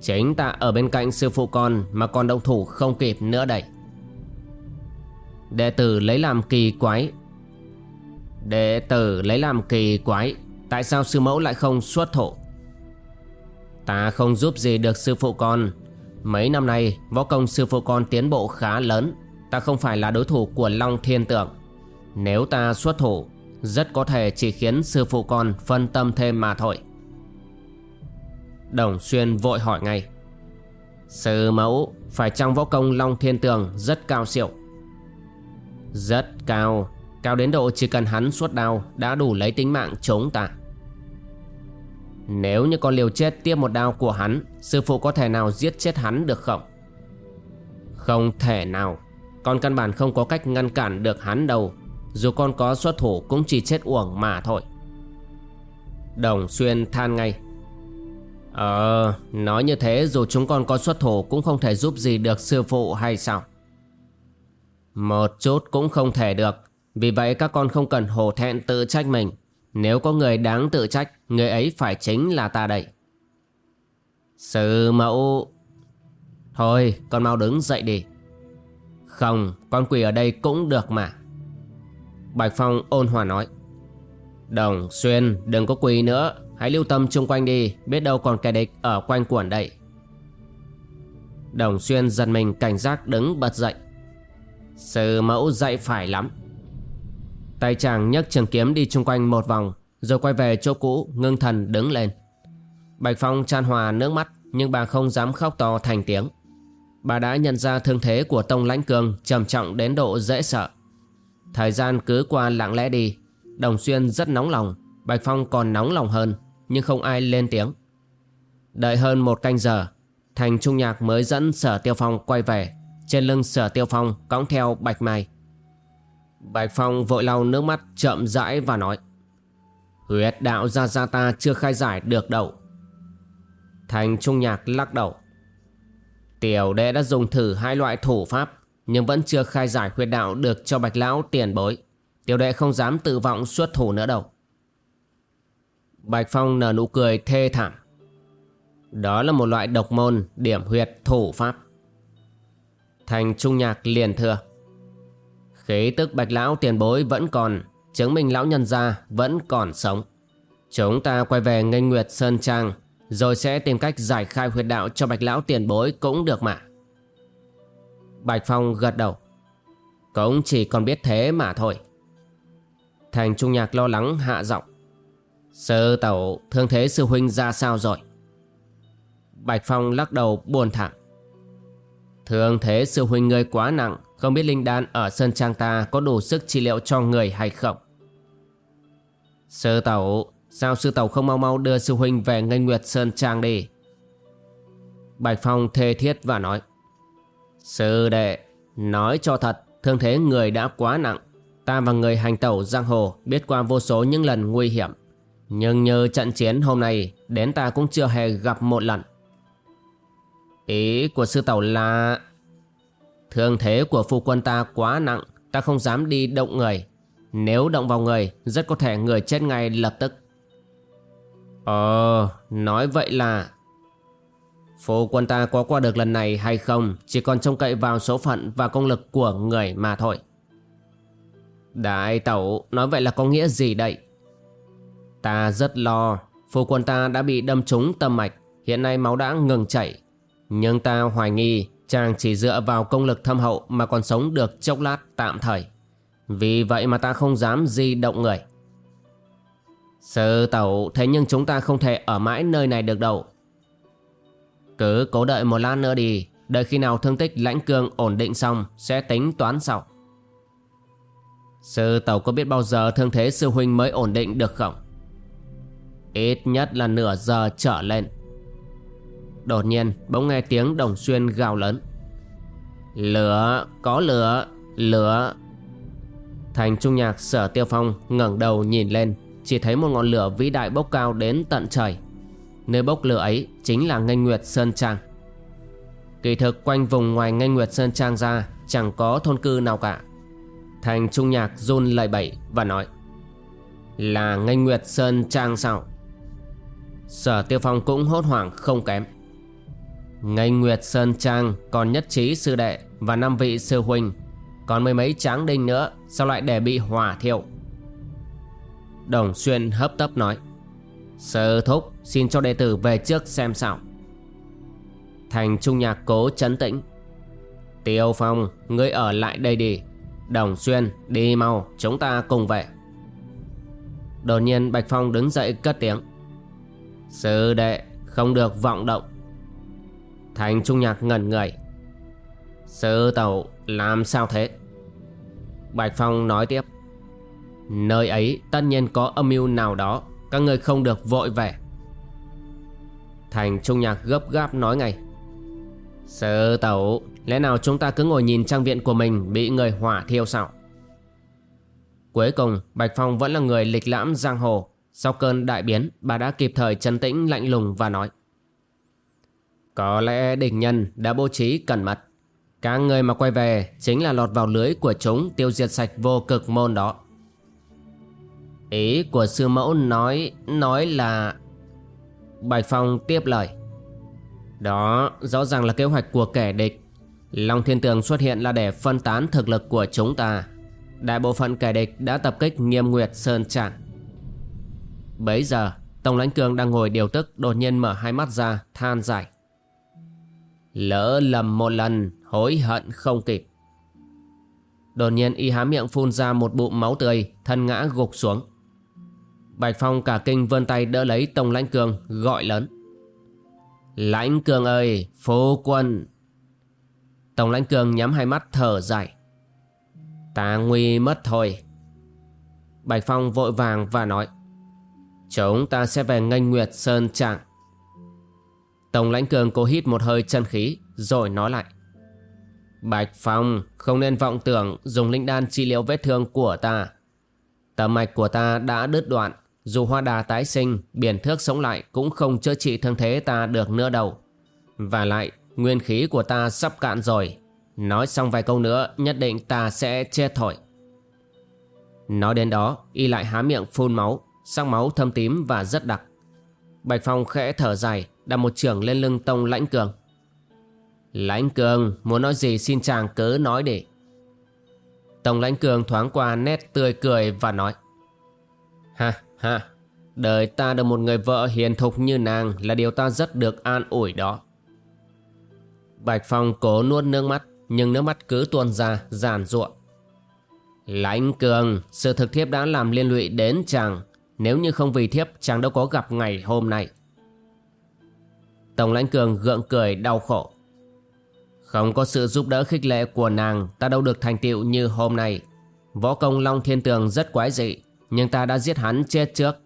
Chính ta ở bên cạnh sư phụ con mà con động thủ không kịp nữa đây. Đệ tử lấy làm kỳ quái. Đệ tử lấy làm kỳ quái, tại sao sư mẫu lại không xuất thủ? Ta không giúp gì được sư phụ con. Mấy năm nay, võ công sư phụ con tiến bộ khá lớn. Ta không phải là đối thủ của Long Thiên Tượng. Nếu ta xuất thủ, rất có thể chỉ khiến sư phụ con phân tâm thêm mà thôi Đồng Xuyên vội hỏi ngay Sư mẫu phải chăng võ công Long Thiên Tường rất cao siêu Rất cao Cao đến độ chỉ cần hắn suốt đao đã đủ lấy tính mạng chống ta nếu như con liều chết tiếp một đao của hắn, Sư phụ có thể nào giết chết hắn được không? Không thể nào. Con căn bản không có cách ngăn cản được hắn đâu. Dù con có xuất thủ cũng chỉ chết uổng mà thôi. Đồng Xuyên than ngay. Ờ Nói như thế dù chúng con có xuất thủ Cũng không thể giúp gì được sư phụ hay sao? Một chút cũng không thể được. Vì vậy các con không cần hổ thẹn tự trách mình. Nếu có người đáng tự trách, Người ấy phải chính là ta đây. Sư mẫu. Thôi, con mau đứng dậy đi. Không, con quỳ ở đây cũng được mà. Bạch Phong ôn hòa nói. Đồng, Xuyên, đừng có quỳ nữa. Hãy lưu tâm chung quanh đi, Biết đâu còn kẻ địch ở quanh quẩn đây. Đồng, Xuyên giật mình, cảnh giác đứng bật dậy. Sư mẫu dạy phải lắm. Tay chàng nhấc trường kiếm đi chung quanh một vòng, Rồi quay về chỗ cũ, ngưng thần đứng lên. Bạch Phong chan hòa nước mắt, Nhưng bà không dám khóc to thành tiếng. Bà đã nhận ra thương thế của Tông Lãnh Cường trầm trọng đến độ dễ sợ. Thời gian cứ qua lặng lẽ đi, Đồng Xuyên rất nóng lòng, Bạch Phong còn nóng lòng hơn, Nhưng không ai lên tiếng. Đợi hơn một canh giờ, Thành Trung Nhạc mới dẫn Sở Tiêu Phong quay về. Trên lưng Sở Tiêu Phong cõng theo Bạch Mai. Bạch Phong vội lau nước mắt, chậm rãi và nói, Huyết đạo gia gia ta chưa khai giải được đâu Thành Trung Nhạc lắc đầu, Tiểu đệ đã dùng thử hai loại thủ pháp, nhưng vẫn chưa khai giải huyệt đạo được cho bạch lão tiền bối. Tiểu đệ không dám tự vọng xuất thủ nữa đâu. Bạch Phong nở nụ cười thê thảm. Đó là một loại độc môn điểm huyệt thủ pháp. Thành Trung Nhạc liền thưa. Khí tức bạch lão tiền bối vẫn còn, chứng minh lão nhân gia vẫn còn sống. Chúng ta quay về ngây nguyệt Sơn Trang, rồi sẽ tìm cách giải khai huyệt đạo cho bạch lão tiền bối cũng được mà. Bạch Phong gật đầu. Cũng chỉ còn biết thế mà thôi. Thành Trung Nhạc lo lắng hạ giọng. Sư tẩu thương thế sư huynh ra sao rồi? Bạch Phong lắc đầu buồn thảm. Thương thế sư huynh ngươi quá nặng không biết linh đan ở Sơn Trang ta Có đủ sức trị liệu cho người hay không Sư tẩu Sao sư tẩu không mau mau đưa sư huynh về ngây nguyệt Sơn Trang đi Bạch Phong thê thiết và nói Sư đệ, nói cho thật, thương thế người đã quá nặng. Ta và người hành tẩu giang hồ biết qua vô số những lần nguy hiểm. Nhưng như trận chiến hôm nay, đến ta cũng chưa hề gặp một lần. Ý của sư tẩu là... Thương thế của phu quân ta quá nặng, ta không dám đi động người. Nếu động vào người, rất có thể người chết ngay lập tức. Ờ, nói vậy là Phu quân ta có qua được lần này hay không Chỉ còn trông cậy vào số phận và công lực của người mà thôi Đại tẩu nói vậy là có nghĩa gì đây? Ta rất lo, phu quân ta đã bị đâm trúng tâm mạch, hiện nay máu đã ngừng chảy. Nhưng ta hoài nghi chàng chỉ dựa vào công lực thâm hậu mà còn sống được chốc lát tạm thời. Vì vậy mà ta không dám di động người. Sư tẩu thế nhưng chúng ta không thể ở mãi nơi này được đâu. Cứ cố đợi một lát nữa đi, đợi khi nào thương tích lãnh cương ổn định xong sẽ tính toán sau. Sư tẩu có biết bao giờ thương thế sư huynh mới ổn định được không? Ít nhất là nửa giờ trở lên. Đột nhiên bỗng nghe tiếng đồng xuyên gào lớn. Lửa, có lửa, lửa. Thành trung nhạc sở tiêu phong ngẩng đầu nhìn lên Chỉ thấy một ngọn lửa vĩ đại bốc cao đến tận trời. Nơi bốc lửa ấy chính là ngân nguyệt Sơn Trang. Kỳ thực quanh vùng ngoài ngân nguyệt Sơn Trang ra Chẳng có thôn cư nào cả. Thành trung nhạc run lầy bẩy và nói Là ngân nguyệt Sơn Trang sao? Sở tiêu phong cũng hốt hoảng không kém. Ngày nguyệt Sơn Trang, còn nhất trí sư đệ và năm vị sư huynh. Còn mấy mấy tráng đinh nữa, Sao lại để bị hỏa thiêu Đồng Xuyên hấp tấp nói Sư thúc, xin cho đệ tử về trước xem sao. Thành Trung Nhạc cố chấn tĩnh. Tiêu Phong, Ngươi ở lại đây đi. Đồng Xuyên, đi mau, Chúng ta cùng về. Đột nhiên Bạch Phong đứng dậy cất tiếng. Sư đệ, Không được vọng động. Thành Trung Nhạc ngẩn người. Sư tẩu, làm sao thế? Bạch Phong nói tiếp. Nơi ấy tất nhiên có âm mưu nào đó, Các người không được vội về. Thành Trung Nhạc gấp gáp nói ngay. Sư tẩu, Lẽ nào chúng ta cứ ngồi nhìn trang viện của mình Bị người hỏa thiêu sao? Cuối cùng, Bạch Phong vẫn là người lịch lãm giang hồ. Sau cơn đại biến, Bà đã kịp thời trấn tĩnh lạnh lùng và nói. Có lẽ địch nhân đã bố trí cẩn mật các người mà quay về chính là lọt vào lưới của chúng tiêu diệt sạch vô cực môn đó. Ý của sư mẫu nói, nói là... Bạch Phong tiếp lời. Đó rõ ràng là kế hoạch của kẻ địch. Long Thiên Tường xuất hiện là để phân tán thực lực của chúng ta. Đại bộ phận kẻ địch đã tập kích nghiêm nguyệt Sơn Trạng. Bấy giờ, Tổng lãnh cường đang ngồi điều tức đột nhiên mở hai mắt ra, than giải. Lỡ lầm một lần, hối hận không kịp. Đột nhiên, y há miệng phun ra một bụng máu tươi, Thân ngã gục xuống. Bạch Phong cả kinh vươn tay đỡ lấy Tông Lãnh Cường, gọi lớn. Lãnh Cường ơi Phố quân. Tổng Lãnh Cường nhắm hai mắt thở dài. Ta nguy mất thôi. Bạch Phong vội vàng và nói, Chúng ta sẽ về nganh nguyệt sơn trạng Tổng lãnh cường cố hít một hơi chân khí, Rồi nói lại. Bạch Phong, không nên vọng tưởng Dùng linh đan trị liệu vết thương của ta. Tầm mạch của ta đã đứt đoạn, Dù hoa đà tái sinh, Biển thước sống lại Cũng không chữa trị thương thế ta được nữa đâu. Và lại, Nguyên khí của ta sắp cạn rồi. Nói xong vài câu nữa, Nhất định ta sẽ chết thổi. Nói đến đó, Y lại há miệng phun máu, Sắc máu thâm tím và rất đặc. Bạch Phong khẽ thở dài đặt một trưởng lên lưng Tông Lãnh Cường. Lãnh Cường muốn nói gì xin chàng cứ nói để. Tông Lãnh Cường thoáng qua nét tươi cười và nói. Ha ha, đời ta được một người vợ hiền thục như nàng là điều ta rất được an ủi đó. Bạch Phong cố nuốt nước mắt nhưng nước mắt cứ tuôn ra giàn ruộng. Lãnh Cường, sự thực thiếp đã làm liên lụy đến chàng. Nếu như không vì thiếp chàng đâu có gặp ngày hôm nay. Tổng lãnh cường gượng cười, đau khổ. Không có sự giúp đỡ khích lệ của nàng, Ta đâu được thành tựu như hôm nay. Võ công Long Thiên Tường rất quái dị, Nhưng ta đã giết hắn chết trước.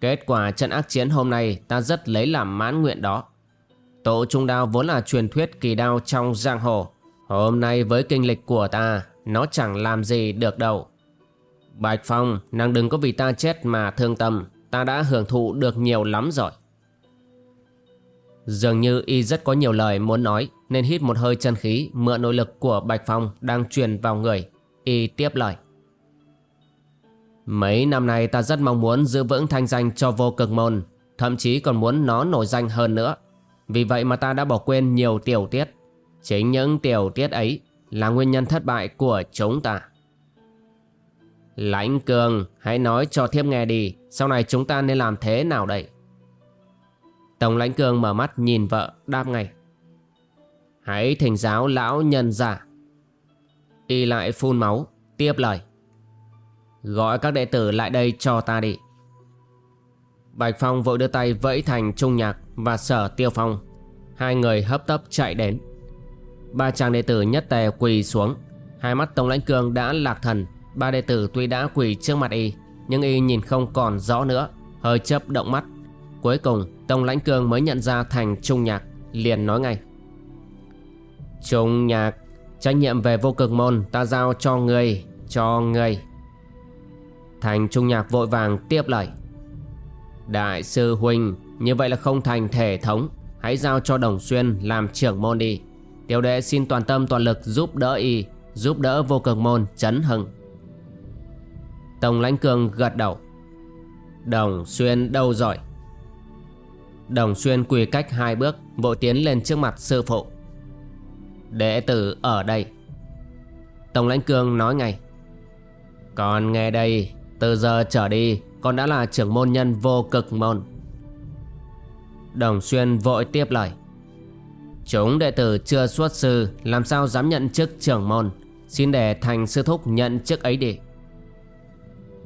Kết quả trận ác chiến hôm nay, Ta rất lấy làm mãn nguyện đó. Tổ trung đao vốn là truyền thuyết kỳ đao trong giang hồ. Hôm nay với kinh lịch của ta, Nó chẳng làm gì được đâu. Bạch Phong, Nàng đừng có vì ta chết mà thương tâm. Ta đã hưởng thụ được nhiều lắm rồi. Dường như y rất có nhiều lời muốn nói Nên hít một hơi chân khí Mượn nội lực của Bạch Phong đang truyền vào người. Y tiếp lời. Mấy năm nay ta rất mong muốn giữ vững thanh danh cho vô cực môn Thậm chí còn muốn nó nổi danh hơn nữa. Vì vậy mà ta đã bỏ quên nhiều tiểu tiết. Chính những tiểu tiết ấy Là nguyên nhân thất bại của chúng ta. Lãnh cường, hãy nói cho thiếp nghe đi, sau này chúng ta nên làm thế nào đây? Tổng lãnh cường mở mắt nhìn vợ, đáp ngay. Hãy thỉnh giáo lão nhân giả. Y lại phun máu, tiếp lời. Gọi các đệ tử lại đây cho ta đi. Bạch Phong vội đưa tay vẫy thành Trung Nhạc và Sở Tiêu Phong. Hai người hấp tấp chạy đến. Ba chàng đệ tử nhất tề quỳ xuống. Hai mắt Tống Lãnh Cương đã lạc thần. Ba đệ tử tuy đã quỳ trước mặt y, nhưng y nhìn không còn rõ nữa, hơi chớp động mắt. Cuối cùng, Tông Lãnh Cương mới nhận ra thành Trung Nhạc, liền nói ngay. Trung Nhạc, trách nhiệm về vô cực môn ta giao cho người, cho người. Thành Trung Nhạc vội vàng tiếp lời. Đại sư Huynh Như vậy là không thành thể thống Hãy giao cho Đồng Xuyên làm trưởng môn đi Tiểu đệ xin toàn tâm toàn lực giúp đỡ y Giúp đỡ vô cực môn chấn hưng Tổng lãnh cường gật đầu Đồng Xuyên đâu rồi Đồng Xuyên quỳ cách hai bước, Vội tiến lên trước mặt sư phụ. Đệ tử ở đây. Tổng lãnh cương nói ngay. Còn nghe đây, Từ giờ trở đi, con đã là trưởng môn nhân vô cực môn. Đồng Xuyên vội tiếp lời. Chúng đệ tử chưa xuất sư, Làm sao dám nhận chức trưởng môn? Xin để Thành sư thúc nhận chức ấy đi.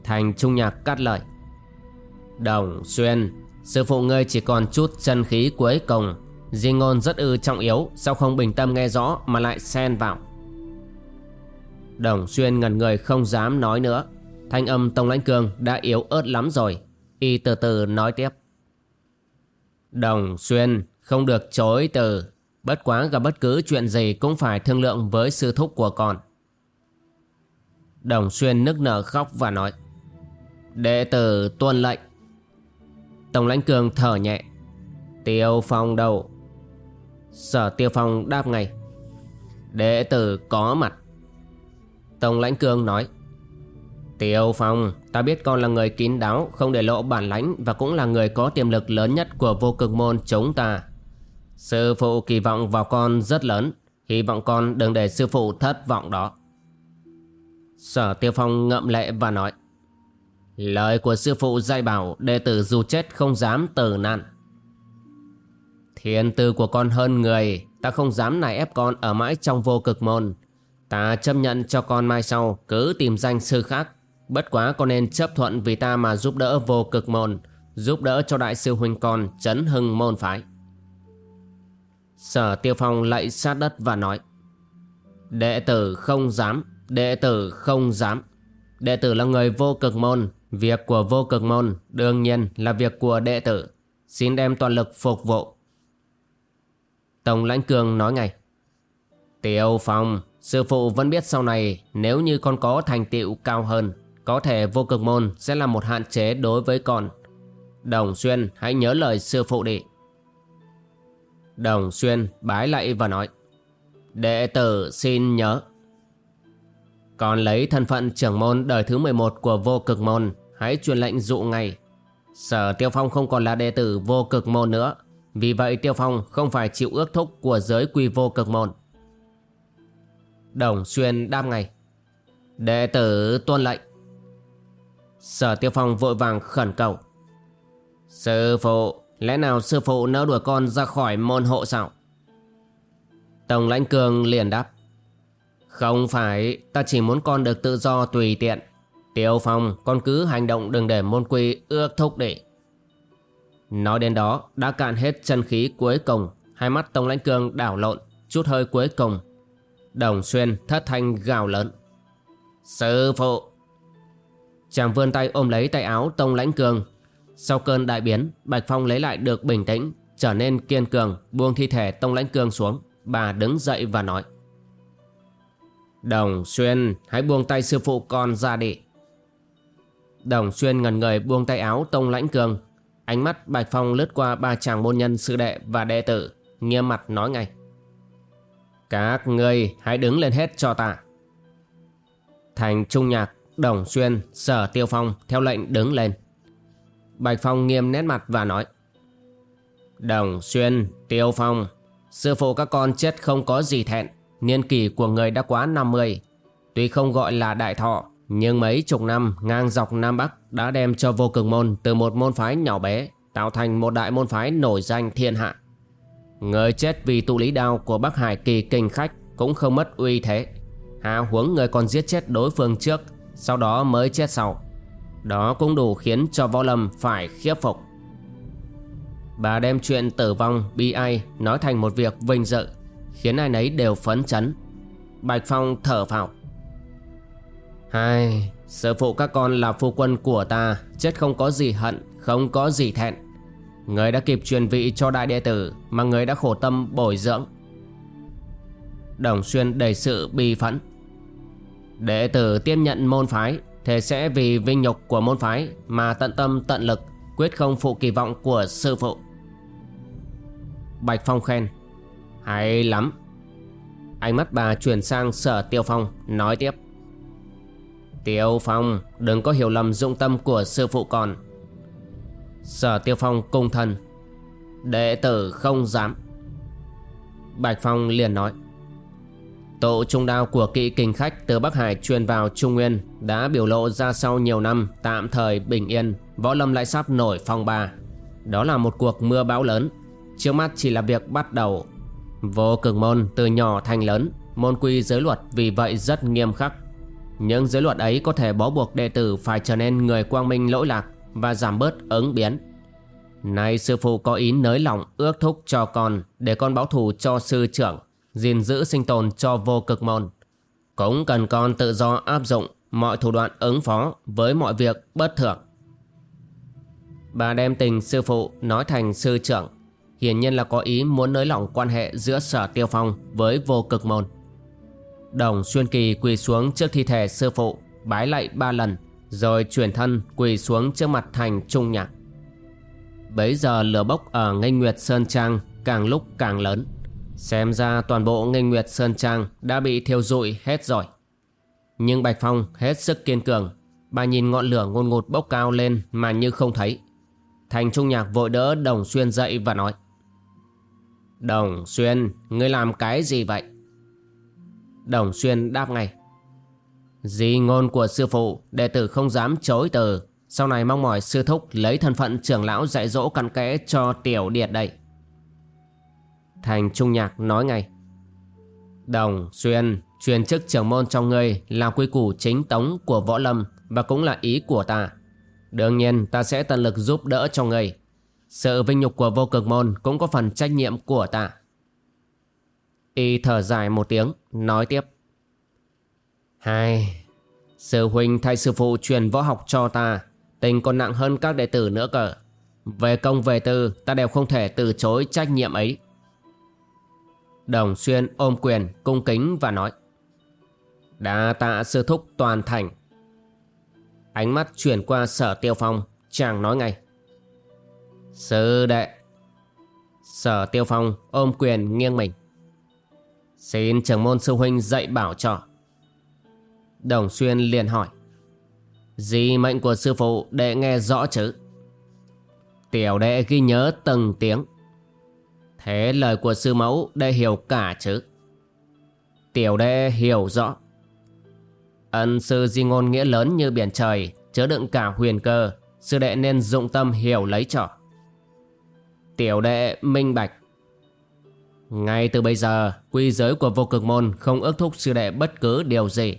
Thành Trung Nhạc cắt lời. Đồng Xuyên Sư phụ ngươi chỉ còn chút chân khí cuối cùng. Di ngôn rất ư trọng yếu, Sao không bình tâm nghe rõ mà lại xen vào? Đồng Xuyên ngần người không dám nói nữa. Thanh âm Tông Lãnh Cương đã yếu ớt lắm rồi. Y từ từ nói tiếp. Đồng Xuyên, không được chối từ. Bất quá gặp bất cứ chuyện gì cũng phải thương lượng với sư thúc của con. Đồng Xuyên nức nở khóc và nói. Đệ tử tuân lệnh. Tổng lãnh cường thở nhẹ. Tiêu phong đâu? Sở tiêu phong đáp ngay. Đệ tử có mặt. Tổng lãnh cường nói. Tiêu Phong, ta biết con là người kín đáo, không để lộ bản lãnh và cũng là người có tiềm lực lớn nhất của vô cực môn chúng ta. Sư phụ kỳ vọng vào con rất lớn, hy vọng con đừng để sư phụ thất vọng đó. Sở Tiêu Phong ngậm lệ và nói. Lời của sư phụ dạy bảo đệ tử dù chết không dám tử nạn. Thiên tư của con hơn người, ta không dám nài ép con ở mãi trong vô cực môn. Ta chấp nhận cho con mai sau cứ tìm danh sư khác Bất quá con nên chấp thuận vì ta mà giúp đỡ vô cực môn Giúp đỡ cho đại sư huynh con chấn hưng môn phái Sở Tiêu Phong lạy sát đất và nói Đệ tử không dám Đệ tử không dám Đệ tử là người vô cực môn Việc của vô cực môn Đương nhiên là việc của đệ tử. Xin đem toàn lực phục vụ. Tổng lãnh cường nói ngay. Tiểu Phong, Sư phụ vẫn biết sau này Nếu như con có thành tựu cao hơn, có thể vô cực môn sẽ là một hạn chế đối với con. Đồng Xuyên, hãy nhớ lời sư phụ đi. Đồng Xuyên bái lạy và nói. Đệ tử xin nhớ. Còn lấy thân phận trưởng môn đời thứ 11 của vô cực môn Hãy truyền lệnh dụ ngay. Sở Tiêu Phong không còn là đệ tử vô cực môn nữa. Vì vậy Tiêu Phong không phải chịu ước thúc của giới quy vô cực môn. Đồng Xuyên đam ngay. Đệ tử tuân lệnh. Sở Tiêu Phong vội vàng khẩn cầu. Sư phụ, Lẽ nào sư phụ nỡ đuổi con ra khỏi môn hộ sao? Tổng lãnh cường liền đáp. Không phải, Ta chỉ muốn con được tự do tùy tiện. Tiêu Phong Con cứ hành động đừng để môn quy ước thúc đệ. Nói đến đó Đã cạn hết chân khí cuối cùng Hai mắt Tông lãnh cường đảo lộn Chút hơi cuối cùng Đồng xuyên thất thanh gào lớn Sư phụ Chàng vươn tay ôm lấy tay áo Tông Lãnh Cường. Sau cơn đại biến, Bạch Phong lấy lại được bình tĩnh, trở nên kiên cường, buông thi thể Tông Lãnh Cường xuống. Bà đứng dậy và nói. Đồng Xuyên, hãy buông tay sư phụ con ra đi. Đồng Xuyên ngần người buông tay áo Tông Lãnh Cường. Ánh mắt Bạch Phong lướt qua ba chàng môn nhân sư đệ và đệ tử, nghiêm mặt nói ngay. Các ngươi hãy đứng lên hết cho ta. Thành Trung Nhạc Đồng Xuyên, Sở Tiêu Phong theo lệnh đứng lên. Bạch Phong nghiêm nét mặt và nói Đồng Xuyên, Tiêu Phong Sư phụ các con chết không có gì thẹn Niên kỷ của người đã quá 50 Tuy không gọi là đại thọ nhưng mấy chục năm ngang dọc Nam Bắc đã đem cho vô cực môn từ một môn phái nhỏ bé tạo thành một đại môn phái nổi danh thiên hạ. Người chết vì tụ lý đao của Bắc Hải kỳ kinh khách cũng không mất uy thế. Hạ huống người còn giết chết đối phương trước, sau đó mới chết sau. Đó cũng đủ khiến cho võ lâm phải khiếp phục. Bà đem chuyện tử vong bi ai nói thành một việc vinh dự, khiến ai nấy đều phấn chấn. Bạch Phong thở phào. Hai, sư phụ các con là phu quân của ta, chết không có gì hận, không có gì thẹn. Người đã kịp truyền vị cho đại đệ tử mà người đã khổ tâm bồi dưỡng. Đồng Xuyên đầy sự bi phẫn. Đệ tử tiếp nhận môn phái, thế sẽ vì vinh nhục của môn phái mà tận tâm tận lực, quyết không phụ kỳ vọng của sư phụ. Bạch Phong khen. Hay lắm. Ánh mắt bà chuyển sang sở Tiêu Phong, nói tiếp. Tiêu Phong đừng có hiểu lầm dụng tâm của sư phụ còn Sở Tiêu Phong cung thân Đệ tử không dám Bạch Phong liền nói Tụ trung đao của kỵ kinh khách từ Bắc Hải truyền vào Trung Nguyên đã biểu lộ ra sau nhiều năm tạm thời bình yên, võ lâm lại sắp nổi phong ba. Đó là một cuộc mưa bão lớn, trước mắt chỉ là việc bắt đầu. Vô cực môn từ nhỏ thành lớn, môn quy giới luật vì vậy rất nghiêm khắc. Nhưng giới luật ấy có thể bó buộc đệ tử phải trở nên người quang minh lỗi lạc và giảm bớt ứng biến. Nay sư phụ có ý nới lỏng ước thúc cho con để con báo thù cho sư trưởng, gìn giữ sinh tồn cho vô cực môn. Cũng cần con tự do áp dụng mọi thủ đoạn ứng phó với mọi việc bất thường. Bà đem tình sư phụ nói thành sư trưởng, hiển nhiên là có ý muốn nới lỏng quan hệ giữa sở tiêu phong với vô cực môn. Đồng Xuyên Kỳ quỳ xuống trước thi thể sư phụ, bái lạy ba lần, rồi chuyển thân quỳ xuống trước mặt thành trung nhạc. Bấy giờ lửa bốc ở Ngây Nguyệt Sơn Trang càng lúc càng lớn. Xem ra toàn bộ Ngây Nguyệt Sơn Trang đã bị thiêu rụi hết rồi. Nhưng Bạch Phong hết sức kiên cường. Bà nhìn ngọn lửa ngôn ngụt bốc cao lên mà như không thấy. Thành Trung Nhạc vội đỡ Đồng Xuyên dậy và nói. Đồng Xuyên, ngươi làm cái gì vậy? Đồng Xuyên đáp ngay. Di ngôn của sư phụ, đệ tử không dám chối từ. Sau này mong mỏi sư thúc lấy thân phận trưởng lão dạy dỗ cặn kẽ cho tiểu điệt đây. Thành Trung Nhạc nói ngay. Đồng, Xuyên, truyền chức trưởng môn trong ngươi là quy củ chính tống của võ lâm và cũng là ý của ta. Đương nhiên ta sẽ tận lực giúp đỡ cho ngươi. Sự vinh nhục của vô cực môn cũng có phần trách nhiệm của ta. Y thở dài một tiếng, nói tiếp. Hai, sư huynh thay sư phụ truyền võ học cho ta, tình còn nặng hơn các đệ tử nữa cơ. Về công về tư, ta đều không thể từ chối trách nhiệm ấy. Đồng Xuyên ôm quyền, cung kính và nói. Đã tạ sư thúc toàn thành. Ánh mắt chuyển qua sở tiêu phong, chàng nói ngay. Sư đệ. Sở tiêu phong ôm quyền nghiêng mình. Xin trưởng môn sư huynh dạy bảo cho. Đồng Xuyên liền hỏi. Di mệnh của sư phụ đệ nghe rõ chứ? Tiểu đệ ghi nhớ từng tiếng. Thế lời của sư mẫu đệ hiểu cả chứ? Tiểu đệ hiểu rõ. Ân sư di ngôn nghĩa lớn như biển trời, chứa đựng cả huyền cơ, sư đệ nên dụng tâm hiểu lấy trò. Tiểu đệ minh bạch. Ngay từ bây giờ, quy giới của vô cực môn không ước thúc sư đệ bất cứ điều gì.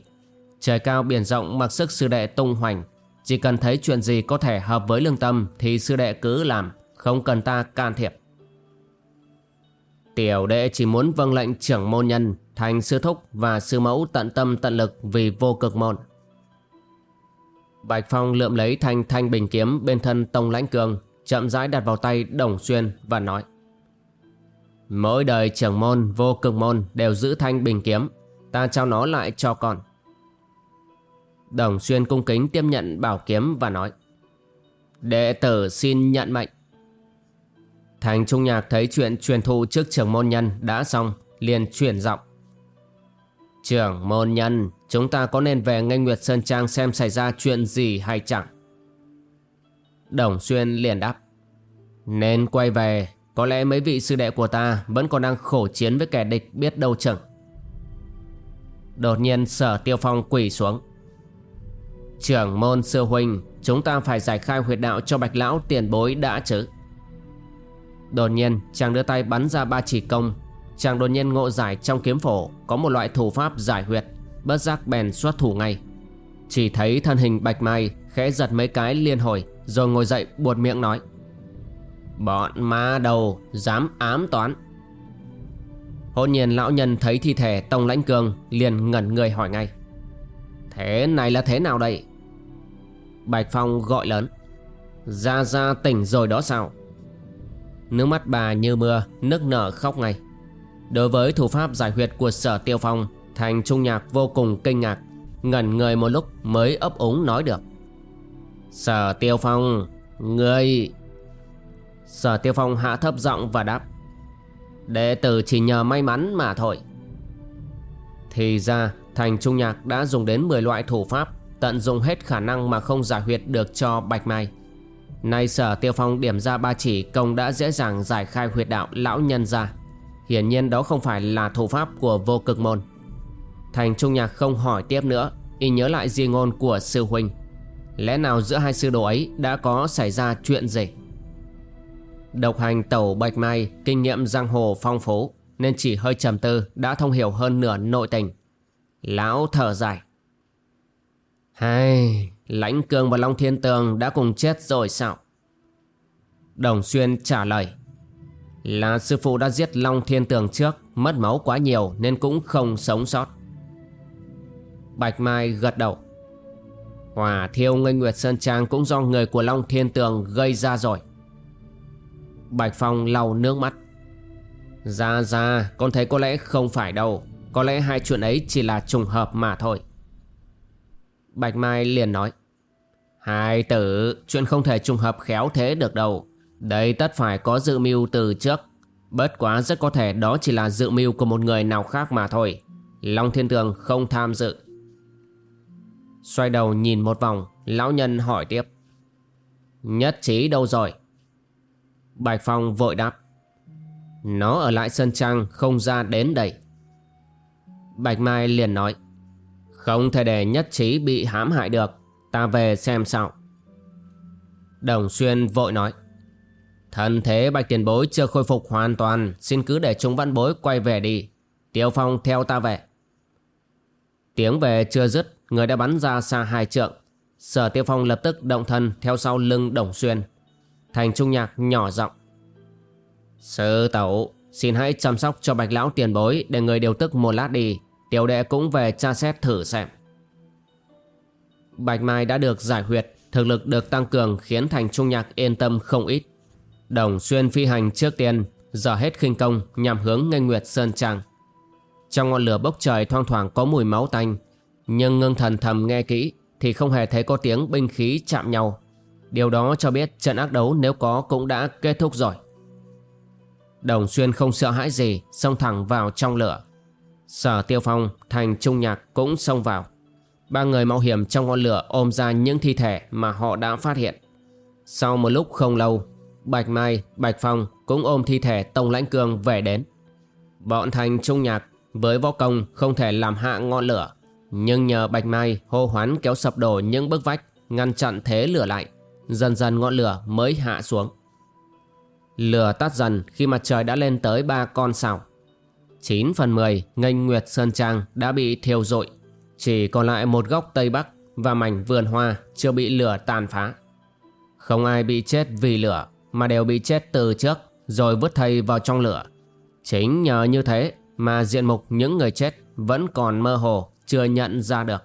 Trời cao biển rộng mặc sức sư đệ tung hoành. Chỉ cần thấy chuyện gì có thể hợp với lương tâm thì sư đệ cứ làm, không cần ta can thiệp. Tiểu đệ chỉ muốn vâng lệnh trưởng môn nhân, thành sư thúc và sư mẫu tận tâm tận lực vì vô cực môn. Bạch Phong lượm lấy thanh thanh bình kiếm bên thân Tông Lãnh Cường, chậm rãi đặt vào tay Đồng Xuyên và nói. Mỗi đời trưởng môn, vô cực môn đều giữ thanh bình kiếm. Ta trao nó lại cho con. Đồng xuyên cung kính tiếp nhận bảo kiếm và nói, Đệ tử xin nhận mệnh. Thành Trung Nhạc thấy chuyện truyền thụ trước trưởng môn nhân đã xong, liền chuyển giọng, Trưởng môn nhân, Chúng ta có nên về ngay Nguyệt Sơn Trang xem xảy ra chuyện gì hay chẳng? Đồng Xuyên liền đáp, Nên quay về có lẽ mấy vị sư đệ của ta vẫn còn đang khổ chiến với kẻ địch biết đâu chừng. Đột nhiên sở tiêu phong quỳ xuống. Trưởng môn sư huynh, Chúng ta phải giải khai huyệt đạo cho bạch lão tiền bối đã chứ Đột nhiên, chàng đưa tay bắn ra ba chỉ công Chàng đột nhiên ngộ giải trong kiếm phổ, Có một loại thủ pháp giải huyệt, Bất giác bèn xuất thủ ngay Chỉ thấy thân hình bạch mai Khẽ giật mấy cái liên hồi, Rồi ngồi dậy buột miệng nói Bọn ma đầu Dám ám toán. Hôn nhiên lão nhân thấy thi thể Tông Lãnh Cương liền ngẩn người hỏi ngay. Thế này là thế nào đây? Bạch Phong gọi lớn. Ra ra tỉnh rồi đó sao? Nước mắt bà như mưa Nước nở khóc ngay. Đối với thủ pháp giải huyệt của sở tiêu phong, Thành trung nhạc vô cùng kinh ngạc, Ngẩn người một lúc mới ấp úng nói được. Sở tiêu phong Người Sở tiêu phong hạ thấp giọng và đáp. Đệ tử chỉ nhờ may mắn mà thôi. Thì ra, Thành Trung Nhạc đã dùng đến 10 loại thủ pháp, Tận dụng hết khả năng mà không giải huyệt được cho Bạch Mai. Nay sở tiêu phong điểm ra ba chỉ công đã dễ dàng giải khai huyệt đạo lão nhân ra. Hiển nhiên đó không phải là thủ pháp của vô cực môn. Thành Trung Nhạc không hỏi tiếp nữa, Y nhớ lại di ngôn của sư huynh. Lẽ nào giữa hai sư đồ ấy đã có xảy ra chuyện gì? Độc hành tẩu Bạch Mai, Kinh nghiệm giang hồ phong phú, Nên chỉ hơi trầm tư, đã thông hiểu hơn nửa nội tình. Lão thở dài. Hai Lãnh Cương và Long Thiên Tường đã cùng chết rồi sao? Đồng Xuyên trả lời. Là sư phụ đã giết Long Thiên Tường trước, Mất máu quá nhiều nên cũng không sống sót. Bạch Mai gật đầu. Hỏa thiêu ngây Nguyệt Sơn Trang cũng do người của Long Thiên Tường gây ra rồi. Bạch Phong lau nước mắt. Ra ra, con thấy có lẽ không phải đâu. Có lẽ hai chuyện ấy chỉ là trùng hợp mà thôi. Bạch Mai liền nói, Hai tử, Chuyện không thể trùng hợp khéo thế được đâu. Đây tất phải có dự mưu từ trước. Bất quá rất có thể đó chỉ là dự mưu của một người nào khác mà thôi. Long Thiên Tường không tham dự. Xoay đầu nhìn một vòng, Lão nhân hỏi tiếp, Nhất trí đâu rồi? Bạch Phong vội đáp. Nó ở lại sân trang không ra đến đây. Bạch Mai liền nói. Không thể để nhất trí bị hãm hại được. Ta về xem sao. Đồng Xuyên vội nói. Thần thế Bạch Tiền Bối chưa khôi phục hoàn toàn. Xin cứ để chúng văn bối quay về đi. Tiêu Phong theo ta về. Tiếng về chưa dứt, Người đã bắn ra xa hai trượng. Sở Tiêu Phong lập tức động thân Theo sau lưng Đồng Xuyên. Thành Trung Nhạc nhỏ giọng. Sư tẩu, Xin hãy chăm sóc cho bạch lão tiền bối Để người điều tức một lát đi. Tiểu đệ cũng về tra xét thử xem. Bạch Mai đã được giải huyệt, Thực lực được tăng cường Khiến Thành Trung Nhạc yên tâm không ít. Đồng xuyên phi hành trước tiên Giờ hết khinh công, nhằm hướng nghênh nguyệt sơn trang. Trong ngọn lửa bốc trời thoang thoảng có mùi máu tanh, Nhưng ngưng thần thầm nghe kỹ Thì không hề thấy có tiếng binh khí chạm nhau. Điều đó cho biết trận ác đấu nếu có cũng đã kết thúc rồi. Đồng Xuyên không sợ hãi gì Xông thẳng vào trong lửa. Sở Tiêu Phong thành Trung Nhạc cũng xông vào. Ba người mạo hiểm trong ngọn lửa ôm ra những thi thể mà họ đã phát hiện. Sau một lúc không lâu Bạch Mai, Bạch Phong cũng ôm thi thể Tông Lãnh Cương về đến. Bọn thành Trung Nhạc với võ công không thể làm hạ ngọn lửa Nhưng nhờ Bạch Mai hô hoán kéo sập đổ những bức vách Ngăn chặn thế lửa lại. Dần dần ngọn lửa mới hạ xuống. Lửa tắt dần khi mặt trời đã lên tới ba con sao 9 phần 10 nghênh Nguyệt Sơn Trang đã bị thiêu rụi. Chỉ còn lại một góc Tây Bắc và mảnh vườn hoa chưa bị lửa tàn phá. Không ai bị chết vì lửa, mà đều bị chết từ trước, rồi vứt thây vào trong lửa. Chính nhờ như thế mà diện mục những người chết vẫn còn mơ hồ, chưa nhận ra được.